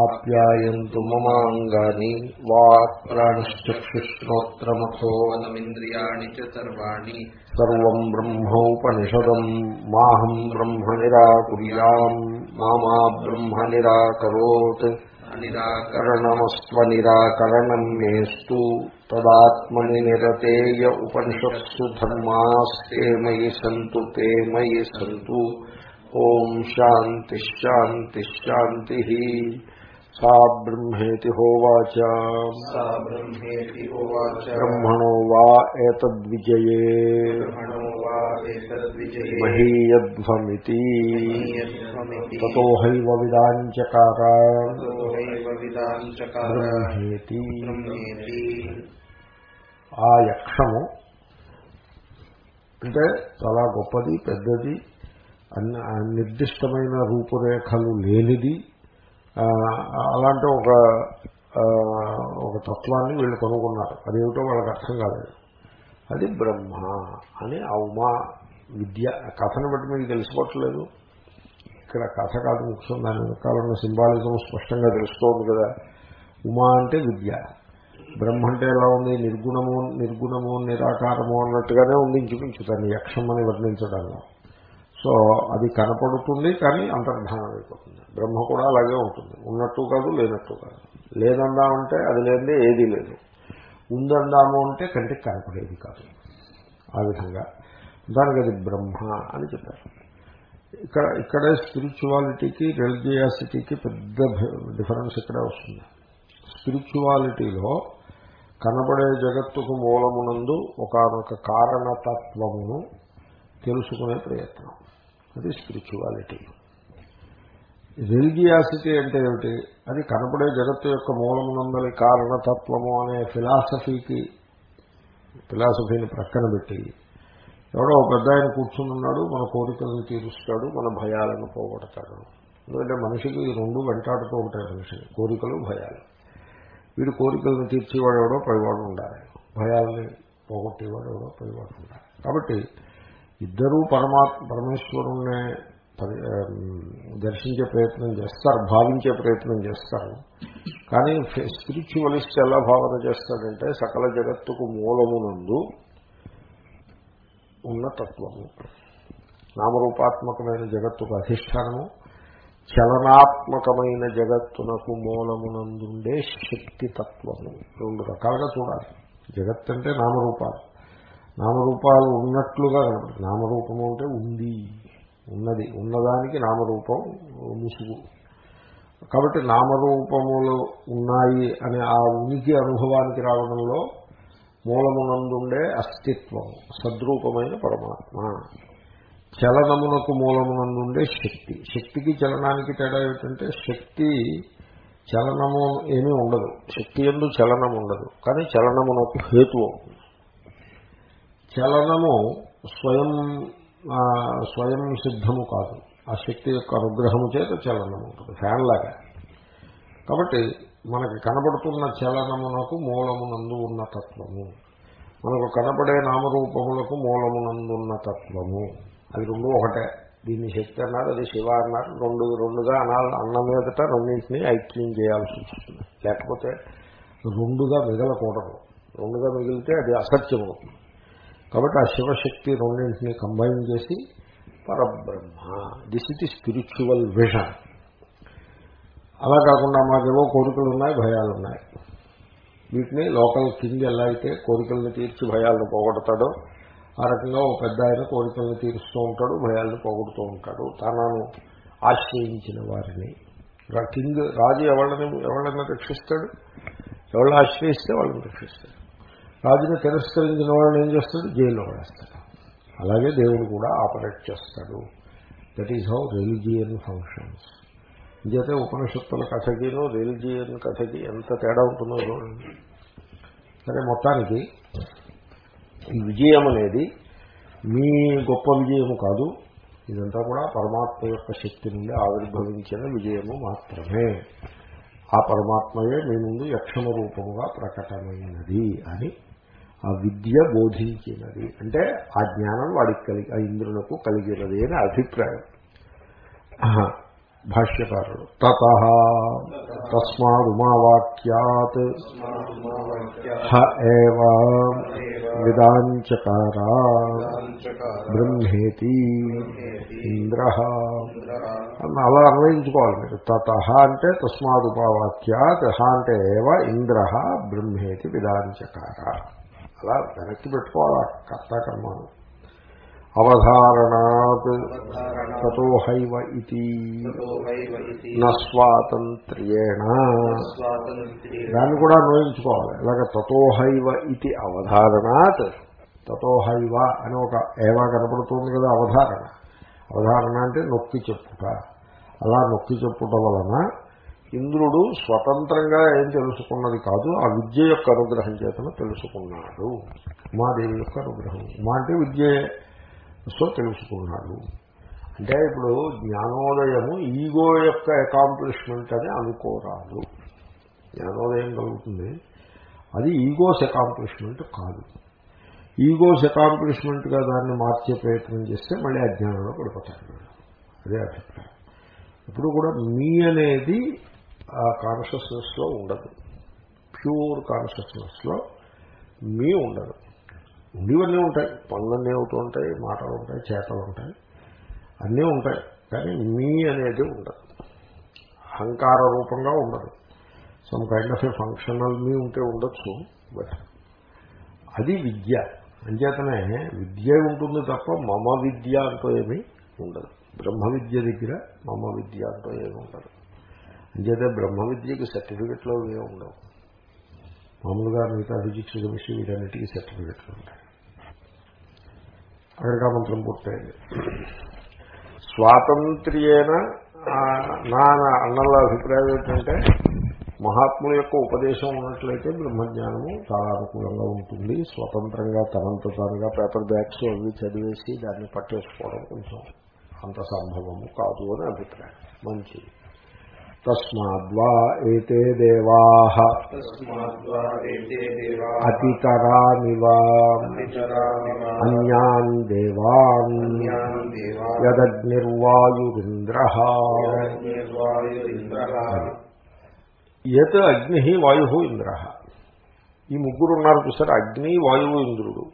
ఆప్యాయంతు మమాంగాని walk ప్రాణశ్చక్షుశ్రోత్రమథో మనమింద్రియాణి చ సర్వాణి. సర్వం బ్రహ్మోపనిషదం. మాహం బ్రహ్మ నిరాకుర్యాం మామా బ్రహ్మ నిరాకరోత్ కరణమస్వనిరాకరణం మేస్తు. తదాత్మని నిరతేయ ఉపనిషత్సు ధర్మాస్తే మయి సంతు తే మయి సంతు. ఓం శాంతి శాంతి శాంతి సా బ్రహ్మేతి హోవాచ బ్రహ్మణో వా ఏతద్విజయే మహీయధ్వమితి తతో హైవ విదాంచకార బ్రహ్మేతి ఆ యక్షము అంటే చాలా గొప్పది పెద్దది అన్ని నిర్దిష్టమైన రూపురేఖలు లేనిది అలాంటి ఒక ఒక తత్వాన్ని వీళ్ళు కనుగొన్నారు. అదేమిటో వాళ్ళకి అర్థం కాలేదు. అది బ్రహ్మ అని ఆ ఉమా విద్య కథను బట్టి మీకు తెలుసుకోవట్లేదు ఇక్కడ కథ కాదు ముఖ్యం. దాని వెనకాలన్న సింబాలిజం స్పష్టంగా తెలుస్తోంది కదా. ఉమా అంటే విద్య. బ్రహ్మ అంటే ఎలా ఉంది? నిర్గుణము నిర్గుణము నిరాకారము అన్నట్టుగానే ఉంది ఇంచుమించు. దాన్ని యక్షం అని వర్ణించడంలో. సో అది కనపడుతుంది కానీ అంతర్ధానం అయిపోతుంది. బ్రహ్మ కూడా అలాగే ఉంటుంది. ఉన్నట్టు కాదు లేనట్టు కాదు. లేదందామంటే అది లేదే ఏదీ లేదు. ఉందందాము అంటే కంటికి కనపడేది కాదు. ఆ విధంగా దానికి అది బ్రహ్మ అని చెప్పారు. ఇక్కడ ఇక్కడే స్పిరిచువాలిటీకి రిలిజియాసిటీకి పెద్ద డిఫరెన్స్ ఇక్కడే వస్తుంది. స్పిరిచువాలిటీలో కనబడే జగత్తుకు మూలమునందు ఒకనొక కారణతత్వమును తెలుసుకునే ప్రయత్నం. అది స్పిరిచువాలిటీ రిలిజియాసిటీ అంటే ఏమిటి? అది కనపడే జగత్తు యొక్క మూలమునందలి కారణతత్వము అనే ఫిలాసఫీకి ఫిలాసఫీని ప్రక్కన పెట్టి ఎవడో ఒక పెద్ద ఆయన కూర్చుని ఉన్నాడు మన కోరికలను తీరుస్తాడు మన భయాలను పోగొడతాడు. ఎందుకంటే మనిషికి ఈ రెండు వెంటాడుతూ ఉంటాయి మనిషిని కోరికలు భయాలు. వీడు కోరికలను తీర్చేవాడు ఎవడో పైవాడు ఉండాలి. భయాలని పోగొట్టేవాడు ఎవడో పైవాడు ఉండాలి. కాబట్టి ఇద్దరూ పరమాత్మ పరమేశ్వరుణ్ణే దర్శించే ప్రయత్నం చేస్తారు భావించే ప్రయత్నం చేస్తారు. కానీ స్పిరిచువలిస్ట్ ఎలా భావన చేస్తాడంటే సకల జగత్తుకు మూలమునందు ఉన్న తత్వము. నామరూపాత్మకమైన జగత్తుకు అధిష్టానము. చలనాత్మకమైన జగత్తునకు మూలమునందుండే శక్తి తత్వము. రెండు రకాలుగా చూడాలి. జగత్ అంటే నామరూపాలు. నామరూపాలు ఉన్నట్లుగా కనపడుతుంది. నామరూపము అంటే ఉంది. ఉన్నది. ఉన్నదానికి నామరూపం ముసుగు. కాబట్టి నామరూపములు ఉన్నాయి అనే ఆ ఉనికి అనుభవానికి రావడంలో మూలమునందుండే అస్తిత్వం సద్రూపమైన పరమాత్మ. చలనమునకు మూలమునందుండే శక్తి. శక్తికి చలనానికి తేడా ఏమిటంటే శక్తి చలనము ఏమీ ఉండదు. శక్తి ఎందు చలనం ఉండదు కానీ చలనమునకు హేతు అవుతుంది. చలనము స్వయం స్వయం సిద్ధము కాదు. ఆ శక్తి యొక్క అనుగ్రహము చేత చలనం ఉంటుంది ఫ్యాన్ లాగా. కాబట్టి మనకి కనబడుతున్న చలనమునకు మూలమునందు ఉన్న తత్వము. మనకు కనపడే నామరూపములకు మూలమునందు ఉన్న తత్వము. అది రెండు ఒకటే. దీన్ని శక్తి అన్నారు అది శివ అన్నారు రెండు రెండుగా అనాలి అన్న మీదట రెండింటినీ ఐక్యం చేయాల్సి వస్తుంది. లేకపోతే రెండుగా మిగలకూడదు. రెండుగా మిగిలితే అది అసత్యం అవుతుంది కాబట్టి ఆ శివశక్తి రెండింటినీ కంబైన్ చేసి పరబ్రహ్మ. దిస్ ఇట్ స్పిరిచువల్ విషన్ అలా కాకుండా మాకేవో కోరికలు ఉన్నాయి భయాలు ఉన్నాయి వీటిని లోకల్ కింగ్ ఎలా అయితే కోరికలను తీర్చి భయాలను పోగొడతాడో ఆ రకంగా ఒక పెద్ద ఆయన కోరికలను తీరుస్తూ ఉంటాడు భయాలను పోగొడుతూ ఉంటాడు. తనను ఆశ్రయించిన వారిని. రా- కింగ్ రాజు ఎవళ్ళని ఎవళ్ళని రక్షిస్తాడు? ఎవరిని ఆశ్రయిస్తే వాళ్ళని రక్షిస్తాడు. రాజుని తిరస్కరించిన వాళ్ళని ఏం చేస్తాడు? జైల్లో పడేస్తాడు. అలాగే దేవుడు కూడా ఆపరేట్ చేస్తాడు. That is how religion functions ఇంకైతే ఉపనిషత్తుల కథకిను రిలిజియన్ కథకి ఎంత తేడా ఉంటుందో చూడండి. సరే మొత్తానికి ఈ విజయం అనేది మీ గొప్ప విజయము కాదు. ఇదంతా కూడా పరమాత్మ యొక్క శక్తి నుండి ఆవిర్భవించిన విజయము మాత్రమే. ఆ పరమాత్మయే మీ ముందు యక్షమ రూపముగా ప్రకటమైనది అని ఆ విద్య బోధించినది. అంటే ఆ జ్ఞానం వాడికి కలిగి ఆ ఇంద్రులకు కలిగినది అని అభిప్రాయం. భాష్యకారుడు. తత తస్మాదుమావాక్యాత్ హ విదాంచకారా బ్రహ్మేతి ఇంద్ర. అలా అన్వయించుకోవాలి మీరు. తత అంటే తస్మాదుపావాక్యాత్ హ అంటే ఏవ ఇంద్ర బ్రహ్మేతి విదాంచకారా. అలా వెనక్కి పెట్టుకోవాలి? కర్తాకర్మాలు. అవధారణాత్ తతో హైవ ఇది నస్వాతంత్ర్యేణ దాన్ని కూడా అన్వయించుకోవాలి. ఇలాగ తతోహైవ ఇది అవధారణాత్. తతోహైవ అని ఒక ఏవా కనపడుతుంది కదా అవధారణ. అవధారణ అంటే నొక్కి చెప్పుట. అలా నొక్కి చెప్పుట వలన ఇంద్రుడు స్వతంత్రంగా ఏం తెలుసుకున్నది కాదు ఆ విద్య యొక్క అనుగ్రహం చేతను తెలుసుకున్నాడు. ఉమాదేవి యొక్క అనుగ్రహం. ఉమా అంటే విద్యే సో తెలుసుకున్నాడు. అంటే ఇప్పుడు జ్ఞానోదయము ఈగో యొక్క అకాంప్లిష్మెంట్ అని అనుకోరాదు. జ్ఞానోదయం కలుగుతుంది. అది ఈగోస్ అకాంప్లిష్మెంట్ కాదు. ఈగోస్ అకాంప్లిష్మెంట్గా దాన్ని మార్చే ప్రయత్నం చేస్తే మళ్ళీ అజ్ఞానంలో పడిపోతాడు. అదే అభిప్రాయం. ఇప్పుడు కూడా మీ అనేది ఆ కాన్షియస్నెస్లో ఉండదు. ప్యూర్ కాన్షియస్నెస్లో మీ ఉండదు. ఉండివన్నీ ఉంటాయి. పనులన్నీ అవుతూ ఉంటాయి మాటలు ఉంటాయి చేతలు ఉంటాయి. అన్నీ ఉంటాయి. కానీ మీ అనేది ఉండదు. అహంకార రూపంగా ఉండదు. Some kind of a functional me ఉంటే ఉండొచ్చు బట్ అది విద్య. అంచేతనే విద్య ఉంటుంది తప్ప మమ విద్య అంటూ ఏమీ ఉండదు. బ్రహ్మ విద్య దగ్గర మమ విద్య అంటూ ఏమి ఉండదు. అంచేతే బ్రహ్మ విద్యకి సర్టిఫికెట్లో ఏమి ఉండవు. మామూలుగా మిగతా ఫిజిక్స్ కెమిస్ట్రీ వీటన్నిటికీ సర్టిఫికెట్లు ఉంటాయి. అక్కడికి మంత్రం పూర్తయింది. స్వాతంత్ర్యేన నా అన్నల అభిప్రాయం ఏంటంటే మహాత్ముల యొక్క ఉపదేశం ఉన్నట్లయితే బ్రహ్మజ్ఞానము చాలా అనుకూలంగా ఉంటుంది. స్వతంత్రంగా తనంత తానుగా పేపర్ బ్యాగ్స్ అవి చదివేసి దాన్ని పట్టేసుకోవడం కొంచెం అంత సంభవము కాదు అని అభిప్రాయం. మంచిది. తస్మాద్వా ఏతే దేవా అతితరానివ అన్యాన్ దేవాన్ యదగ్నిర్వాయురింద్ర యత్ అగ్ని వాయు ఇంద్ర ఈ ముగ్గురు ఉన్నారు చూసారు? అగ్ని వాయువు ఇంద్రుడు.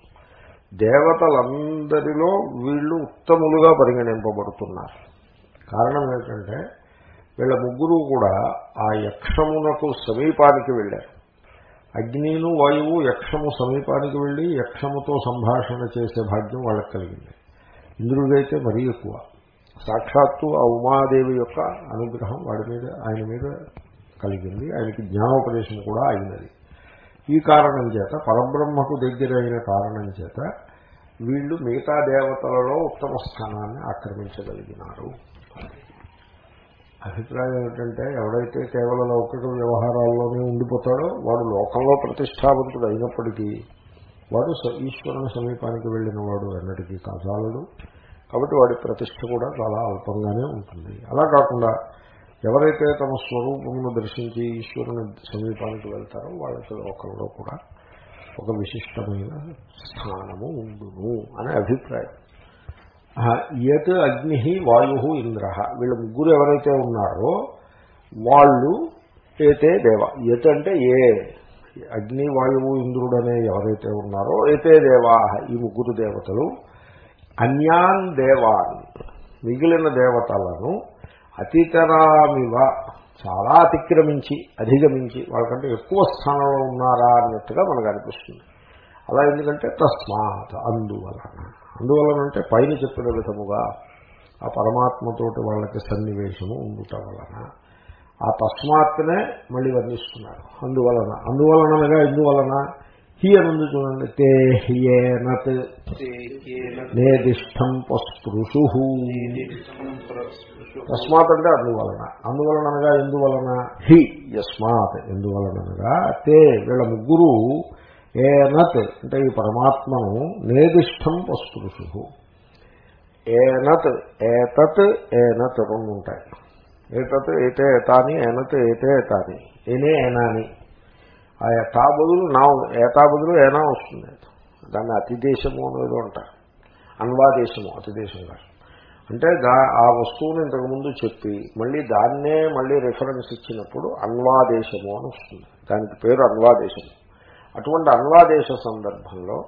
దేవతలందరిలో వీళ్ళు ఉత్తములుగా పరిగణింపబడుతున్నారు. కారణం ఏంటంటే వీళ్ళ ముగ్గురు కూడా ఆ యక్షమునకు సమీపానికి వెళ్ళారు. అగ్నిను వాయువు యక్షము సమీపానికి వెళ్ళి యక్షముతో సంభాషణ చేసే భాగ్యం వాళ్ళకి కలిగింది. ఇంద్రుడైతే మరీ ఎక్కువ. సాక్షాత్తు ఆ ఉమాదేవి యొక్క అనుగ్రహం వాడి మీద ఆయన మీద కలిగింది. ఆయనకి జ్ఞానోపదేశం కూడా అయినది. ఈ కారణం చేత పరబ్రహ్మకు దగ్గరైన కారణం చేత వీళ్ళు మిగతా దేవతలలో ఉత్తమ స్థానాన్ని ఆక్రమించగలిగినారు. అభిప్రాయం ఏమిటంటే ఎవడైతే కేవలం లౌకిక వ్యవహారాల్లోనే ఉండిపోతాడో వాడు లోకంలో ప్రతిష్టావంతుడు అయినప్పటికీ వాడు ఈశ్వరుని సమీపానికి వెళ్ళిన వాడు అన్నటికీ కాజాలడు. కాబట్టి వాడి ప్రతిష్ట కూడా చాలా అల్పంగానే ఉంటుంది. అలా కాకుండా ఎవరైతే తమ స్వరూపమును దర్శించి ఈశ్వరుని సమీపానికి వెళ్తారో వాళ్ళకి లోకంలో కూడా ఒక విశిష్టమైన స్థానము ఉండును అనే అభిప్రాయం. యత్ అగ్ని వాయు ఇంద్ర. వీళ్ళ ముగ్గురు ఎవరైతే ఉన్నారో వాళ్ళు ఏతే దేవ. యత్ అంటే ఏ. అగ్ని వాయువు ఇంద్రుడు అనే ఎవరైతే ఉన్నారో ఏతే దేవా. ఈ ముగ్గురు దేవతలు. అన్యాన్ దేవాన్. మిగిలిన దేవతలను అతితరామివ. చాలా అతిక్రమించి అధిగమించి వాళ్ళకంటే ఎక్కువ స్థానంలో ఉన్నారా అన్నట్టుగా మనకు అనిపిస్తుంది. అలా ఎందుకంటే తస్మాత్ అందువలన. అందువలన అంటే పైన చెప్పిన విధముగా ఆ పరమాత్మతోటి వాళ్ళకి సన్నివేశము ఉండుట వలన ఆ తస్మాత్నే మళ్ళీ వర్ణిస్తున్నారు. అందువలన అందువలనగా ఎందువలన? హి అనుంది చూడండి తే హియేనత్ నేదిష్టం పస్పృషు. తస్మాత్ అంటే అందువలన. అందువలనగా ఎందువలన? హి యస్మాత్. ఎందువలనగా తే వీళ్ళ ముగ్గురు ఏనత్ అంటే ఈ పరమాత్మను నేదిష్టం పస్పృషు ఏనత్ ఏతత్ ఏనత్ రెండు ఉంటాయి. ఏతత్ ఏతే ఏతాని ఏనత్ ఏతే ఏతాని ఏనే ఏనాని ఆ యథా బదులు నా ఏతా బదులు ఏనా వస్తుంది. దాన్ని అతిదేశము అనేది అంటారు. అన్వాదేశము అతిదేశంగా అంటే దా ఆ వస్తువుని ఇంతకుముందు చెప్పి మళ్ళీ దాన్నే మళ్ళీ రిఫరెన్స్ ఇచ్చినప్పుడు అన్వాదేశము అని వస్తుంది. దానికి పేరు అన్వాదేశము. అటువంటి అన్వాదేశ సందర్భంలో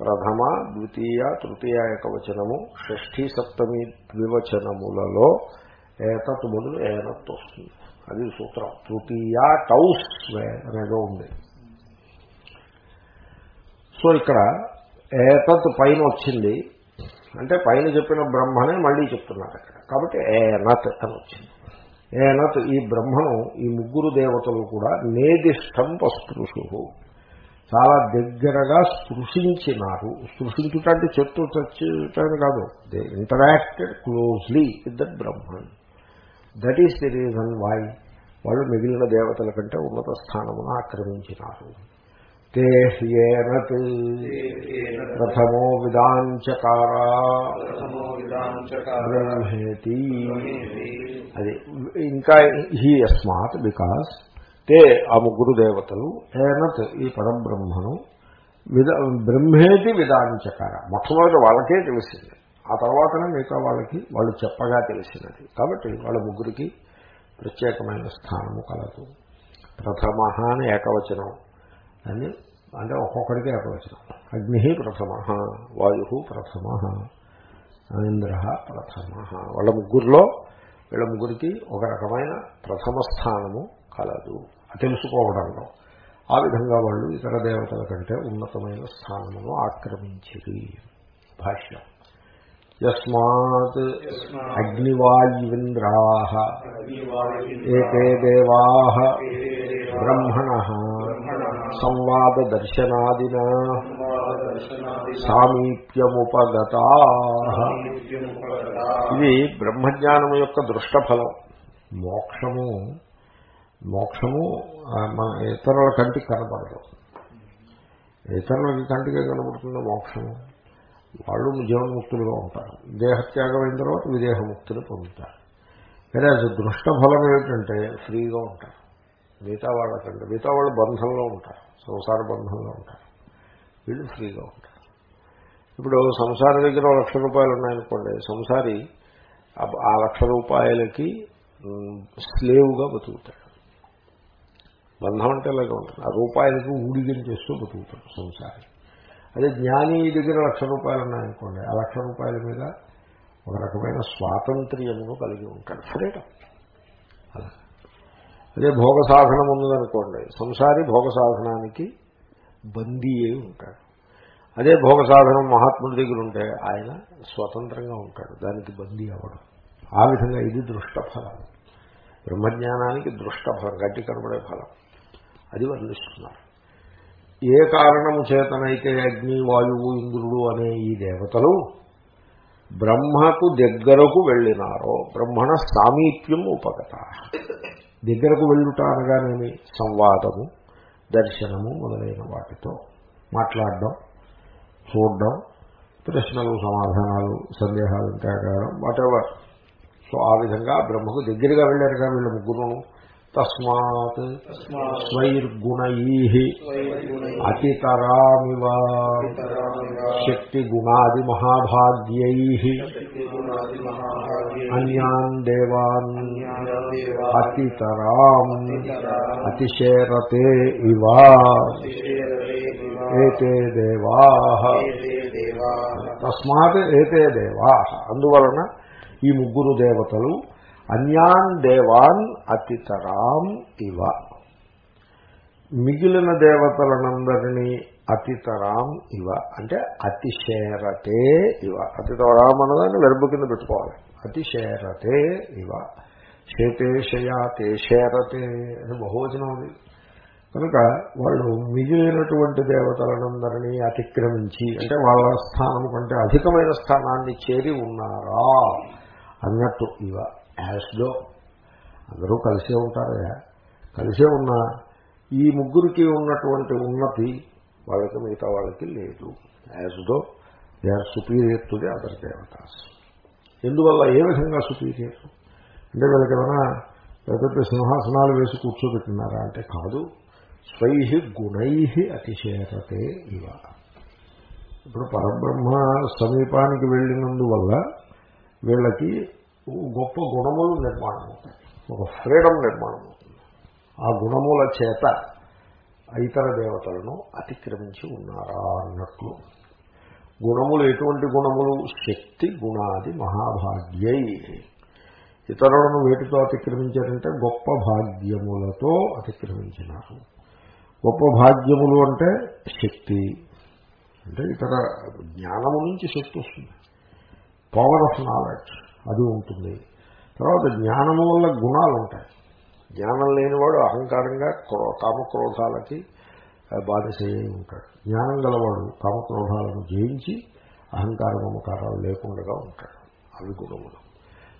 ప్రథమ ద్వితీయ తృతీయ ఏకవచనము షష్ఠీ సప్తమి ద్వివచనములలో ఏతత్ బదులు ఏనత్ వస్తుంది. అది సూత్రం. తృతీయ టౌస్ అనేదో ఉంది. సో ఇక్కడ ఏతత్ పైన వచ్చింది. అంటే పైన చెప్పిన బ్రహ్మనే మళ్ళీ చెప్తున్నారు అక్కడ కాబట్టి ఏనత్ అని వచ్చింది. ఏనత్ ఈ బ్రహ్మను ఈ ముగ్గురు దేవతలు కూడా నేదిష్టం పస్పృశు చాలా దగ్గరగా స్పృశించినారు. స్పృశించుట అంటే చెట్టు చచ్చుటని కాదు. They interacted closely with that Brahman that is the reason why వాళ్ళు మిగిలిన దేవతల కంటే ఉన్నత స్థానమును ఆక్రమించినారు. తే హ్యేనత్ ప్రథమో బ్రహ్మేతి అది ఇంకా హీ అస్మాత్ బికాస్ తే ఆ ముగ్గురు దేవతలు ఏనత్ ఈ పరబ్రహ్మను విద బ్రహ్మేటి విధానించకార మొట్టమొదటి వాళ్ళకే తెలిసింది. ఆ తర్వాతనే మిగతా వాళ్ళకి వాళ్ళు చెప్పగా తెలిసినది. కాబట్టి వాళ్ళ ముగ్గురికి ప్రత్యేకమైన స్థానము కలదు. ప్రథమ అని ఏకవచనం అని అంటే ఒక్కొక్కడికి ఏకవచనం. అగ్ని ప్రథమ వాయు ప్రథమ ఇంద్ర ప్రథమ. వాళ్ళ ముగ్గురులో వీళ్ళ ముగ్గురికి ఒక రకమైన ప్రథమ స్థానము కలదు. తెలుసుకోవడంలో. ఆ విధంగా వాళ్ళు ఇతర దేవతల కంటే ఉన్నతమైన స్థానమును ఆక్రమించిరి. భాష్యం. యస్మాత్ అగ్నివాయువింద్రా ఏతే దేవా బ్రహ్మణ సంవాద దర్శనాదిన ఇది బ్రహ్మజ్ఞానం యొక్క దృష్టఫలం. మోక్షము మోక్షము మన ఇతరుల కంటికి కనపడదు. ఇతరులకి కంటికే కనపడుతుంది మోక్షము? వాళ్ళు జీవన్ముక్తులుగా ఉంటారు. దేహత్యాగం అయిన తర్వాత విదేహముక్తులు పొందుతారు. కానీ అది దృష్ట ఫలం ఏమిటంటే ఫ్రీగా ఉంటారు. మిగతా వాళ్ళకంటే మిగతా వాళ్ళు బంధంలో ఉంటారు. సంసార బంధంలో ఉంటారు. వీళ్ళు ఫ్రీగా ఉంటారు. ఇప్పుడు సంసార దగ్గర లక్ష రూపాయలు ఉన్నాయనుకోండి సంసారి ఆ లక్ష రూపాయలకి స్లేవుగా బతుకుతాడు. బంధం అంటే ఇలాగే ఉంటుంది. ఆ రూపాయలకు ఊడిగిరి చేస్తూ బతుకుతాడు సంసారి. అదే జ్ఞాని దగ్గర లక్ష రూపాయలు ఉన్నాయనుకోండి ఆ లక్ష రూపాయల మీద ఒక రకమైన స్వాతంత్ర్యమును కలిగి ఉంటాడు ఫ్రీడమ్ అలా. అదే భోగ సాధనం ఉన్నదనుకోండి సంసారి భోగ సాధనానికి బందీ అయి ఉంటాడు. అదే భోగ సాధనం మహాత్ముడి దగ్గర ఉంటే ఆయన స్వతంత్రంగా ఉంటాడు దానికి బందీ అవ్వడం. ఆ విధంగా ఇది దృష్టఫలం. బ్రహ్మజ్ఞానానికి దృష్టఫలం గట్టి కనబడే ఫలం. అది వర్ణిస్తున్నారు. ఏ కారణము చేతనైతే అగ్ని వాయువు ఇంద్రుడు అనే ఈ దేవతలు బ్రహ్మకు దగ్గరకు వెళ్ళినారో బ్రహ్మణ సామీప్యం ఉపగత. దగ్గరకు వెళ్ళుట అనగానేమి? సంవాదము దర్శనము మొదలైన వాటితో మాట్లాడడం చూడడం ప్రశ్నలు సమాధానాలు సందేహాలు అడగడం వాటెవర్ సో ఆ విధంగా బ్రహ్మకు దగ్గరగా వెళ్ళారుగా వీళ్ళ ముగ్గురును. తస్మాత్ స్వైర్గుణై అతితరామివ శక్తి గుణాది మహాభాగ్యై అన్యాన్ దేవాన్ అతితరాం అతిశేరతే ఇవా ఏతే దేవా తస్మాత్ ఏతే దేవా. అందువలన ఈ ముగ్గురు దేవతలు అన్యాన్ దేవాన్ అతితరాం ఇవ. మిగిలిన దేవతలనందరినీ అతితరాం ఇవ. అంటే అతిశేరతే ఇవ. అతితరాం అన్నదాన్ని వెరుబు కింద పెట్టుకోవాలి. అతిశేరతే ఇవ. శేతే శయాతే శేరతే అని బహువచనం ఉంది. కనుక వాళ్ళు మిగిలినటువంటి దేవతలనందరినీ అతిక్రమించి అంటే వాళ్ళ స్థానం కంటే అధికమైన స్థానాన్ని చేరి ఉన్నారా? అన్నట్టు ఇవ. యాస్లో అందరూ కలిసే ఉంటారు కలిసే ఉన్న ఈ ముగ్గురికి ఉన్నటువంటి ఉన్నతి వాళ్ళకి మిగతా వాళ్ళకి లేదు. యాజ్లో they are superior to the other దేవతాస్. ఎందువల్ల ఏ విధంగా సుపీరియర్? అంటే వీళ్ళకి ఏమైనా పెద్ద సింహాసనాలు వేసి కూర్చోబెట్టినారా అంటే కాదు. స్వై గుణై అతిశేరతే ఇవ. ఇప్పుడు పరబ్రహ్మ సమీపానికి వెళ్ళినందువల్ల వీళ్ళకి గొప్ప గుణములు నిర్మాణం అవుతాయి ఒక ఫ్రీడమ్ నిర్మాణం అవుతుంది ఆ గుణముల చేత ఇతర దేవతలను అతిక్రమించి ఉన్నారా అన్నట్లు. గుణములు ఎటువంటి గుణములు? శక్తి గుణాది మహాభాగ్యై. ఇతరులను వేటితో అతిక్రమించారంటే గొప్ప భాగ్యములతో అతిక్రమించినారు. గొప్ప భాగ్యములు అంటే శక్తి. అంటే ఇతర జ్ఞానము నుంచి శక్తి వస్తుంది. పవర్ ఆఫ్ నాలెడ్జ్ అది ఉంటుంది. తర్వాత జ్ఞానము వల్ల గుణాలు ఉంటాయి. జ్ఞానం లేనివాడు అహంకారంగా క్రో కామక్రోధాలకి బాధసేయ ఉంటాడు. జ్ఞానం గలవాడు కామక్రోధాలను జయించి అహంకార మమకారాలు లేకుండా ఉంటాడు. అవి గుణములు.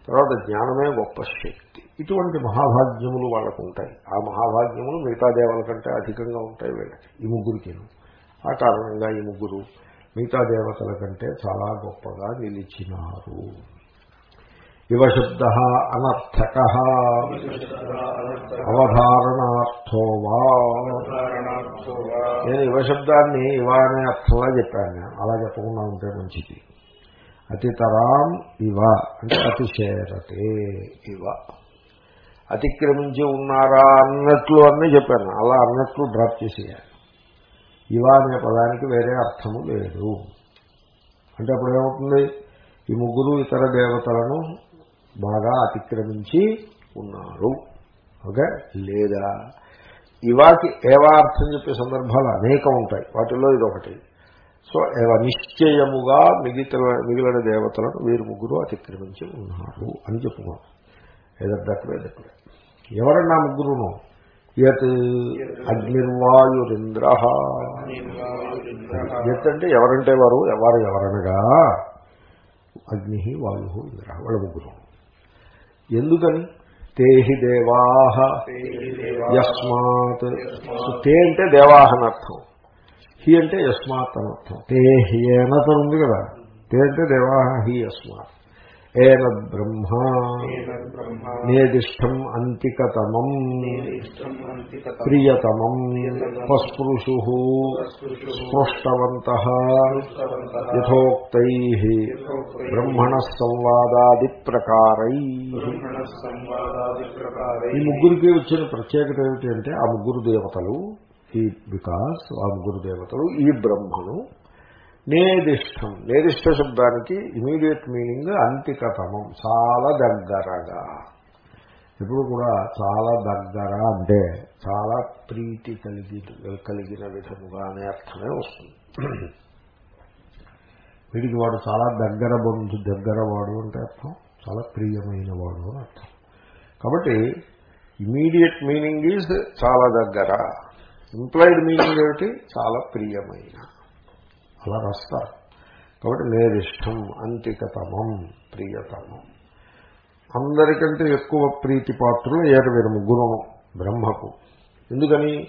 తర్వాత జ్ఞానమే గొప్ప శక్తి. ఇటువంటి మహాభాగ్యములు వాళ్ళకు ఉంటాయి ఆ మహాభాగ్యములు మిగతా దేవాల కంటే అధికంగా ఉంటాయి వీళ్ళకి. ఈ ముగ్గురికి ఆ కారణంగా ఈ ముగ్గురు మిగతా దేవతల కంటే చాలా గొప్పగా నిలిచినారు. ఇవ శబ్ద అనర్థక అవధారణార్థో వా. నేను ఇవ శబ్దాన్ని ఇవ అనే అర్థంలా చెప్పాను. నేను అలా చెప్పకుండా ఉంటే మంచిది. అతితరాం ఇవ అంటే అతిశేరతే ఇవ. అతిక్రమించి ఉన్నారా అన్నట్లు అన్నీ చెప్పాను. అలా అన్నట్లు డ్రాప్ చేసేయాలి. ఇవ అనే పదానికి వేరే అర్థము లేదు. అంటే అప్పుడు ఏమవుతుంది? ఈ ముగ్గురు ఇతర దేవతలను బాగా అతిక్రమించి ఉన్నారు. ఓకే? లేదా? ఇవాకి ఏవా అర్థం చెప్పే సందర్భాలు అనేకం ఉంటాయి. వాటిలో ఇదొకటి. సో ఏవ నిశ్చయముగా మిగతా మిగిలిన దేవతలను వీరు ముగ్గురు అతిక్రమించి ఉన్నారు అని చెప్పుకున్నాం. ఏదక్కడే దగ్గరే ఎవరన్నా ముగ్గురును? యత్ అగ్నిర్వాయురింద్ర. యత్ అంటే ఎవరంటే వారు? ఎవరు ఎవరనగా? అగ్ని వాయు ఇంద్ర వాళ్ళ ముగ్గురు. ఎందుకని? తేహి దేవాహ. యస్మాత్. తే అంటే దేవాహ అర్థం హి అంటే యస్మాత్ అనర్థం. తేహి తే ఉంది కదా? తే అంటే దేవాహ హి యస్మాత్. ఏన బ్రహ్మ నేదిష్టం అంతికతమం ప్రియతమం పస్పృశు స్పృష్టవంత యథోక్తై బ్రహ్మణ సంవాదాది ప్రకారై ఈ ముగ్గురికి వచ్చిన ప్రత్యేకత ఏమిటి అంటే ఆ ముగ్గురు దేవతలు ఈ బికాస్ ఆ ముగ్గురు దేవతలు ఈ బ్రహ్మను నేదిష్టం. నేదిష్ట శబ్దానికి ఇమీడియట్ మీనింగ్ అంతికతమం. చాలా దగ్గరగా. ఇప్పుడు కూడా చాలా దగ్గర అంటే చాలా ప్రీతి కలిగి కలిగిన విధముగా అనే అర్థమే వస్తుంది. వీడికి వాడు చాలా దగ్గర బంధు దగ్గర వాడు అంటే అర్థం. చాలా ప్రియమైన వాడు అని అర్థం. కాబట్టి ఇమీడియట్ మీనింగ్ ఈజ్ చాలా దగ్గర. ఇంప్లాయిడ్ మీనింగ్ ఏమిటి? చాలా ప్రియమైన. అలా రాస్తారు. కాబట్టి నేరిష్టం అంతికతమం ప్రియతమం. అందరికంటే ఎక్కువ ప్రీతి పాత్రులు ఏరువేరు ముగ్గురం బ్రహ్మకు. ఎందుకని?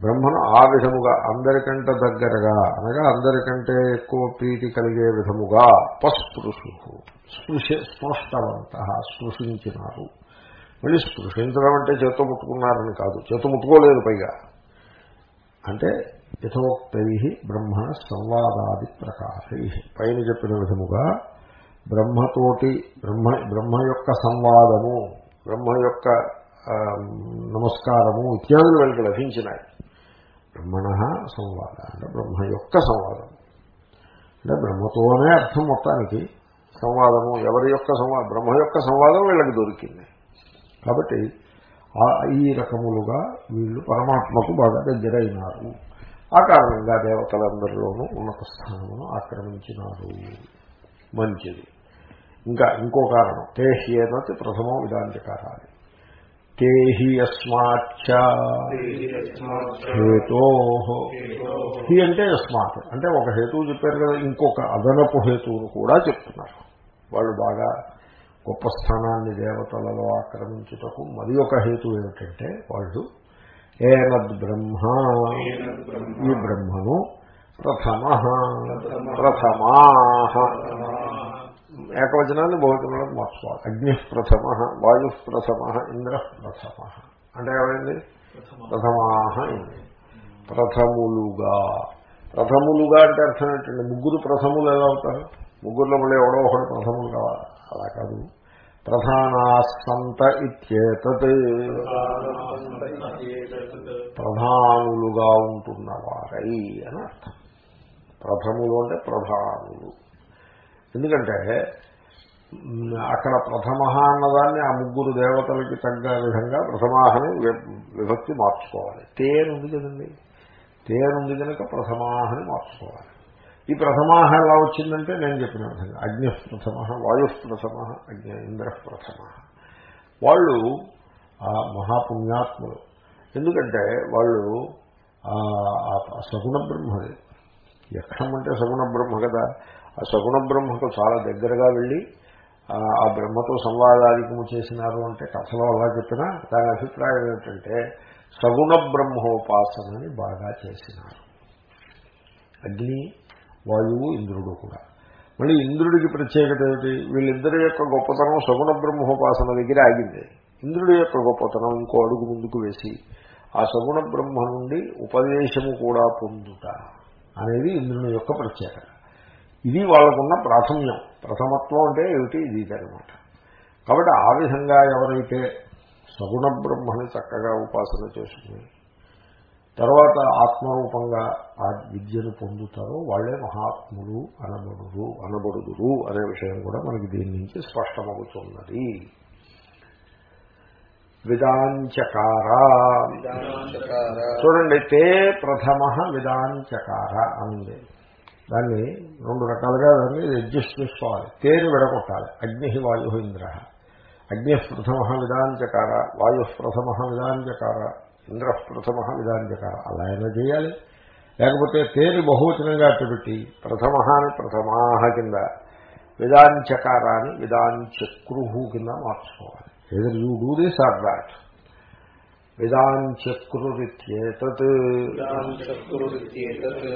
బ్రహ్మను ఆ విధముగా అందరికంటే దగ్గరగా అనగా అందరికంటే ఎక్కువ ప్రీతి కలిగే విధముగా పస్పృశు స్పృశ స్పృష్టవంత స్పృశించినారు. మళ్ళీ స్పృశించడం అంటే చేత ముట్టుకున్నారని కాదు. చేత ముట్టుకోలేదు పైగా. అంటే యథోక్తై బ్రహ్మ సంవాదాది ప్రకారై పైన చెప్పిన విధముగా బ్రహ్మతోటి బ్రహ్మ బ్రహ్మ యొక్క సంవాదము బ్రహ్మ యొక్క నమస్కారము ఇత్యాదులు వెళ్ళి లభించినాయి. బ్రహ్మణ సంవాద అంటే బ్రహ్మ యొక్క సంవాదం. అంటే బ్రహ్మతోనే అర్థం మొత్తానికి సంవాదము ఎవరి యొక్క సంవాదం బ్రహ్మ యొక్క సంవాదం వీళ్ళకి దొరికింది. కాబట్టి ఈ రకములుగా వీళ్ళు పరమాత్మకు బాగా దగ్గరైనారు. ఆ కారణంగా దేవతలందరిలోనూ ఉన్నత స్థానమును ఆక్రమించినారు. మంచిది. ఇంకా ఇంకో కారణం. తేహ్యేనతి ప్రథమం ఇదాంతకారాలి తేహి యస్మాచ్చ హి అంటే అస్మాత్ అంటే ఒక హేతువు చెప్పారు కదా ఇంకొక అదనపు హేతువును కూడా చెప్తున్నారు. వాళ్ళు బాగా గొప్ప స్థానాన్ని దేవతలలో ఆక్రమించుటకు మరి ఒక హేతు ఏమిటంటే వాళ్ళు ఏనద్ బ్రహ్మ ఈ బ్రహ్మను ప్రథమ. ప్రథమా. ఏకవచనాన్ని బహువచనాలకు మార్చుకోవాలి అగ్ని ప్రథమ వాయు ప్రథమ ఇంద్ర ప్రథమ. అంటే ఏమైంది? ప్రథమాహ ఇంద్ర ప్రథములుగా. ప్రథములుగా అంటే అర్థం ఏంటండి ముగ్గురు ప్రథములు ఎలా అవుతారు? ముగ్గురులో మళ్ళీ ఎవడో ఒకడు ప్రథములు కావాలి. అలా కాదు. ప్రధానాస్సంత ఇత్యేతత్. ప్రధానులుగా ఉంటున్నవారై అని అర్థం. ప్రథములు అంటే ప్రధానులు. ఎందుకంటే అక్కడ ప్రథమ అన్నదాన్ని ఆ ముగ్గురు దేవతలకి తగ్గ విధంగా ప్రథమాహని విభక్తి మార్చుకోవాలి. తేనుంది కదండి. తేనుంది కనుక ప్రథమాహని మార్చుకోవాలి. ఈ ప్రథమాహ ఎలా వచ్చిందంటే నేను చెప్పిన విధంగా. అగ్ని ప్రథమ వాయు ప్రథమ అగ్ని ఇంద్ర ప్రథమ వాళ్ళు ఆ మహాపుణ్యాత్ములు. ఎందుకంటే వాళ్ళు ఆ సగుణ బ్రహ్మది యక్షం అంటే సగుణ బ్రహ్మ కదా. ఆ సగుణ బ్రహ్మకు చాలా దగ్గరగా వెళ్ళి ఆ బ్రహ్మతో సంవాదాధికము చేసినారు అంటే కథలో అలా చెప్పినా దాని అభిప్రాయం ఏంటంటే సగుణ బ్రహ్మోపాసనని బాగా చేసినారు. అగ్ని వాయువు ఇంద్రుడు కూడా. మళ్ళీ ఇంద్రుడికి ప్రత్యేకత ఏమిటి? వీళ్ళిద్దరి యొక్క గొప్పతనం సగుణ బ్రహ్మోపాసన దగ్గర ఆగింది. ఇంద్రుడి యొక్క గొప్పతనం ఇంకో అడుగు ముందుకు వేసి ఆ సగుణ బ్రహ్మ నుండి ఉపదేశము కూడా పొందుట అనేది ఇంద్రుని యొక్క ప్రత్యేకత. ఇది వాళ్ళకున్న ప్రాథమ్యం. ప్రథమత్వం అంటే ఏమిటి? ఇది అనమాట కాబట్టి ఆ విధంగా ఎవరైతే సగుణ బ్రహ్మని చక్కగా ఉపాసన చేసుకుని తర్వాత ఆత్మరూపంగా ఆ విద్యను పొందుతారో వాళ్ళే మహాత్ములు అనబడురు అనబడుదురు అనే విషయం కూడా మనకి దీని నుంచి స్పష్టమవుతున్నది. విదాంచకార. చూడండి తే ప్రథమ విదాంచకార అని దాన్ని రెండు రకాలుగా దాన్ని అడ్జస్ట్ చేసుకోవాలి. తేని విడగొట్టాలి. అగ్ని వాయు ఇంద్ర. అగ్ని ప్రథమ విదాంచకార వాయు ప్రథమ విదాంచకార. ఇంద్ర ప్రథమ విదాంచకార అలా అయినా చేయాలి? లేకపోతే తేని బహువచనంగా అట్టుపెట్టి ప్రథమ అని ప్రథమాహ కింద విదాంచకారాన్ని విదాంచక్రుహు కింద మార్చుకోవాలి. ఏదో you do this or that విదాంచక్రురిత్యేతత్.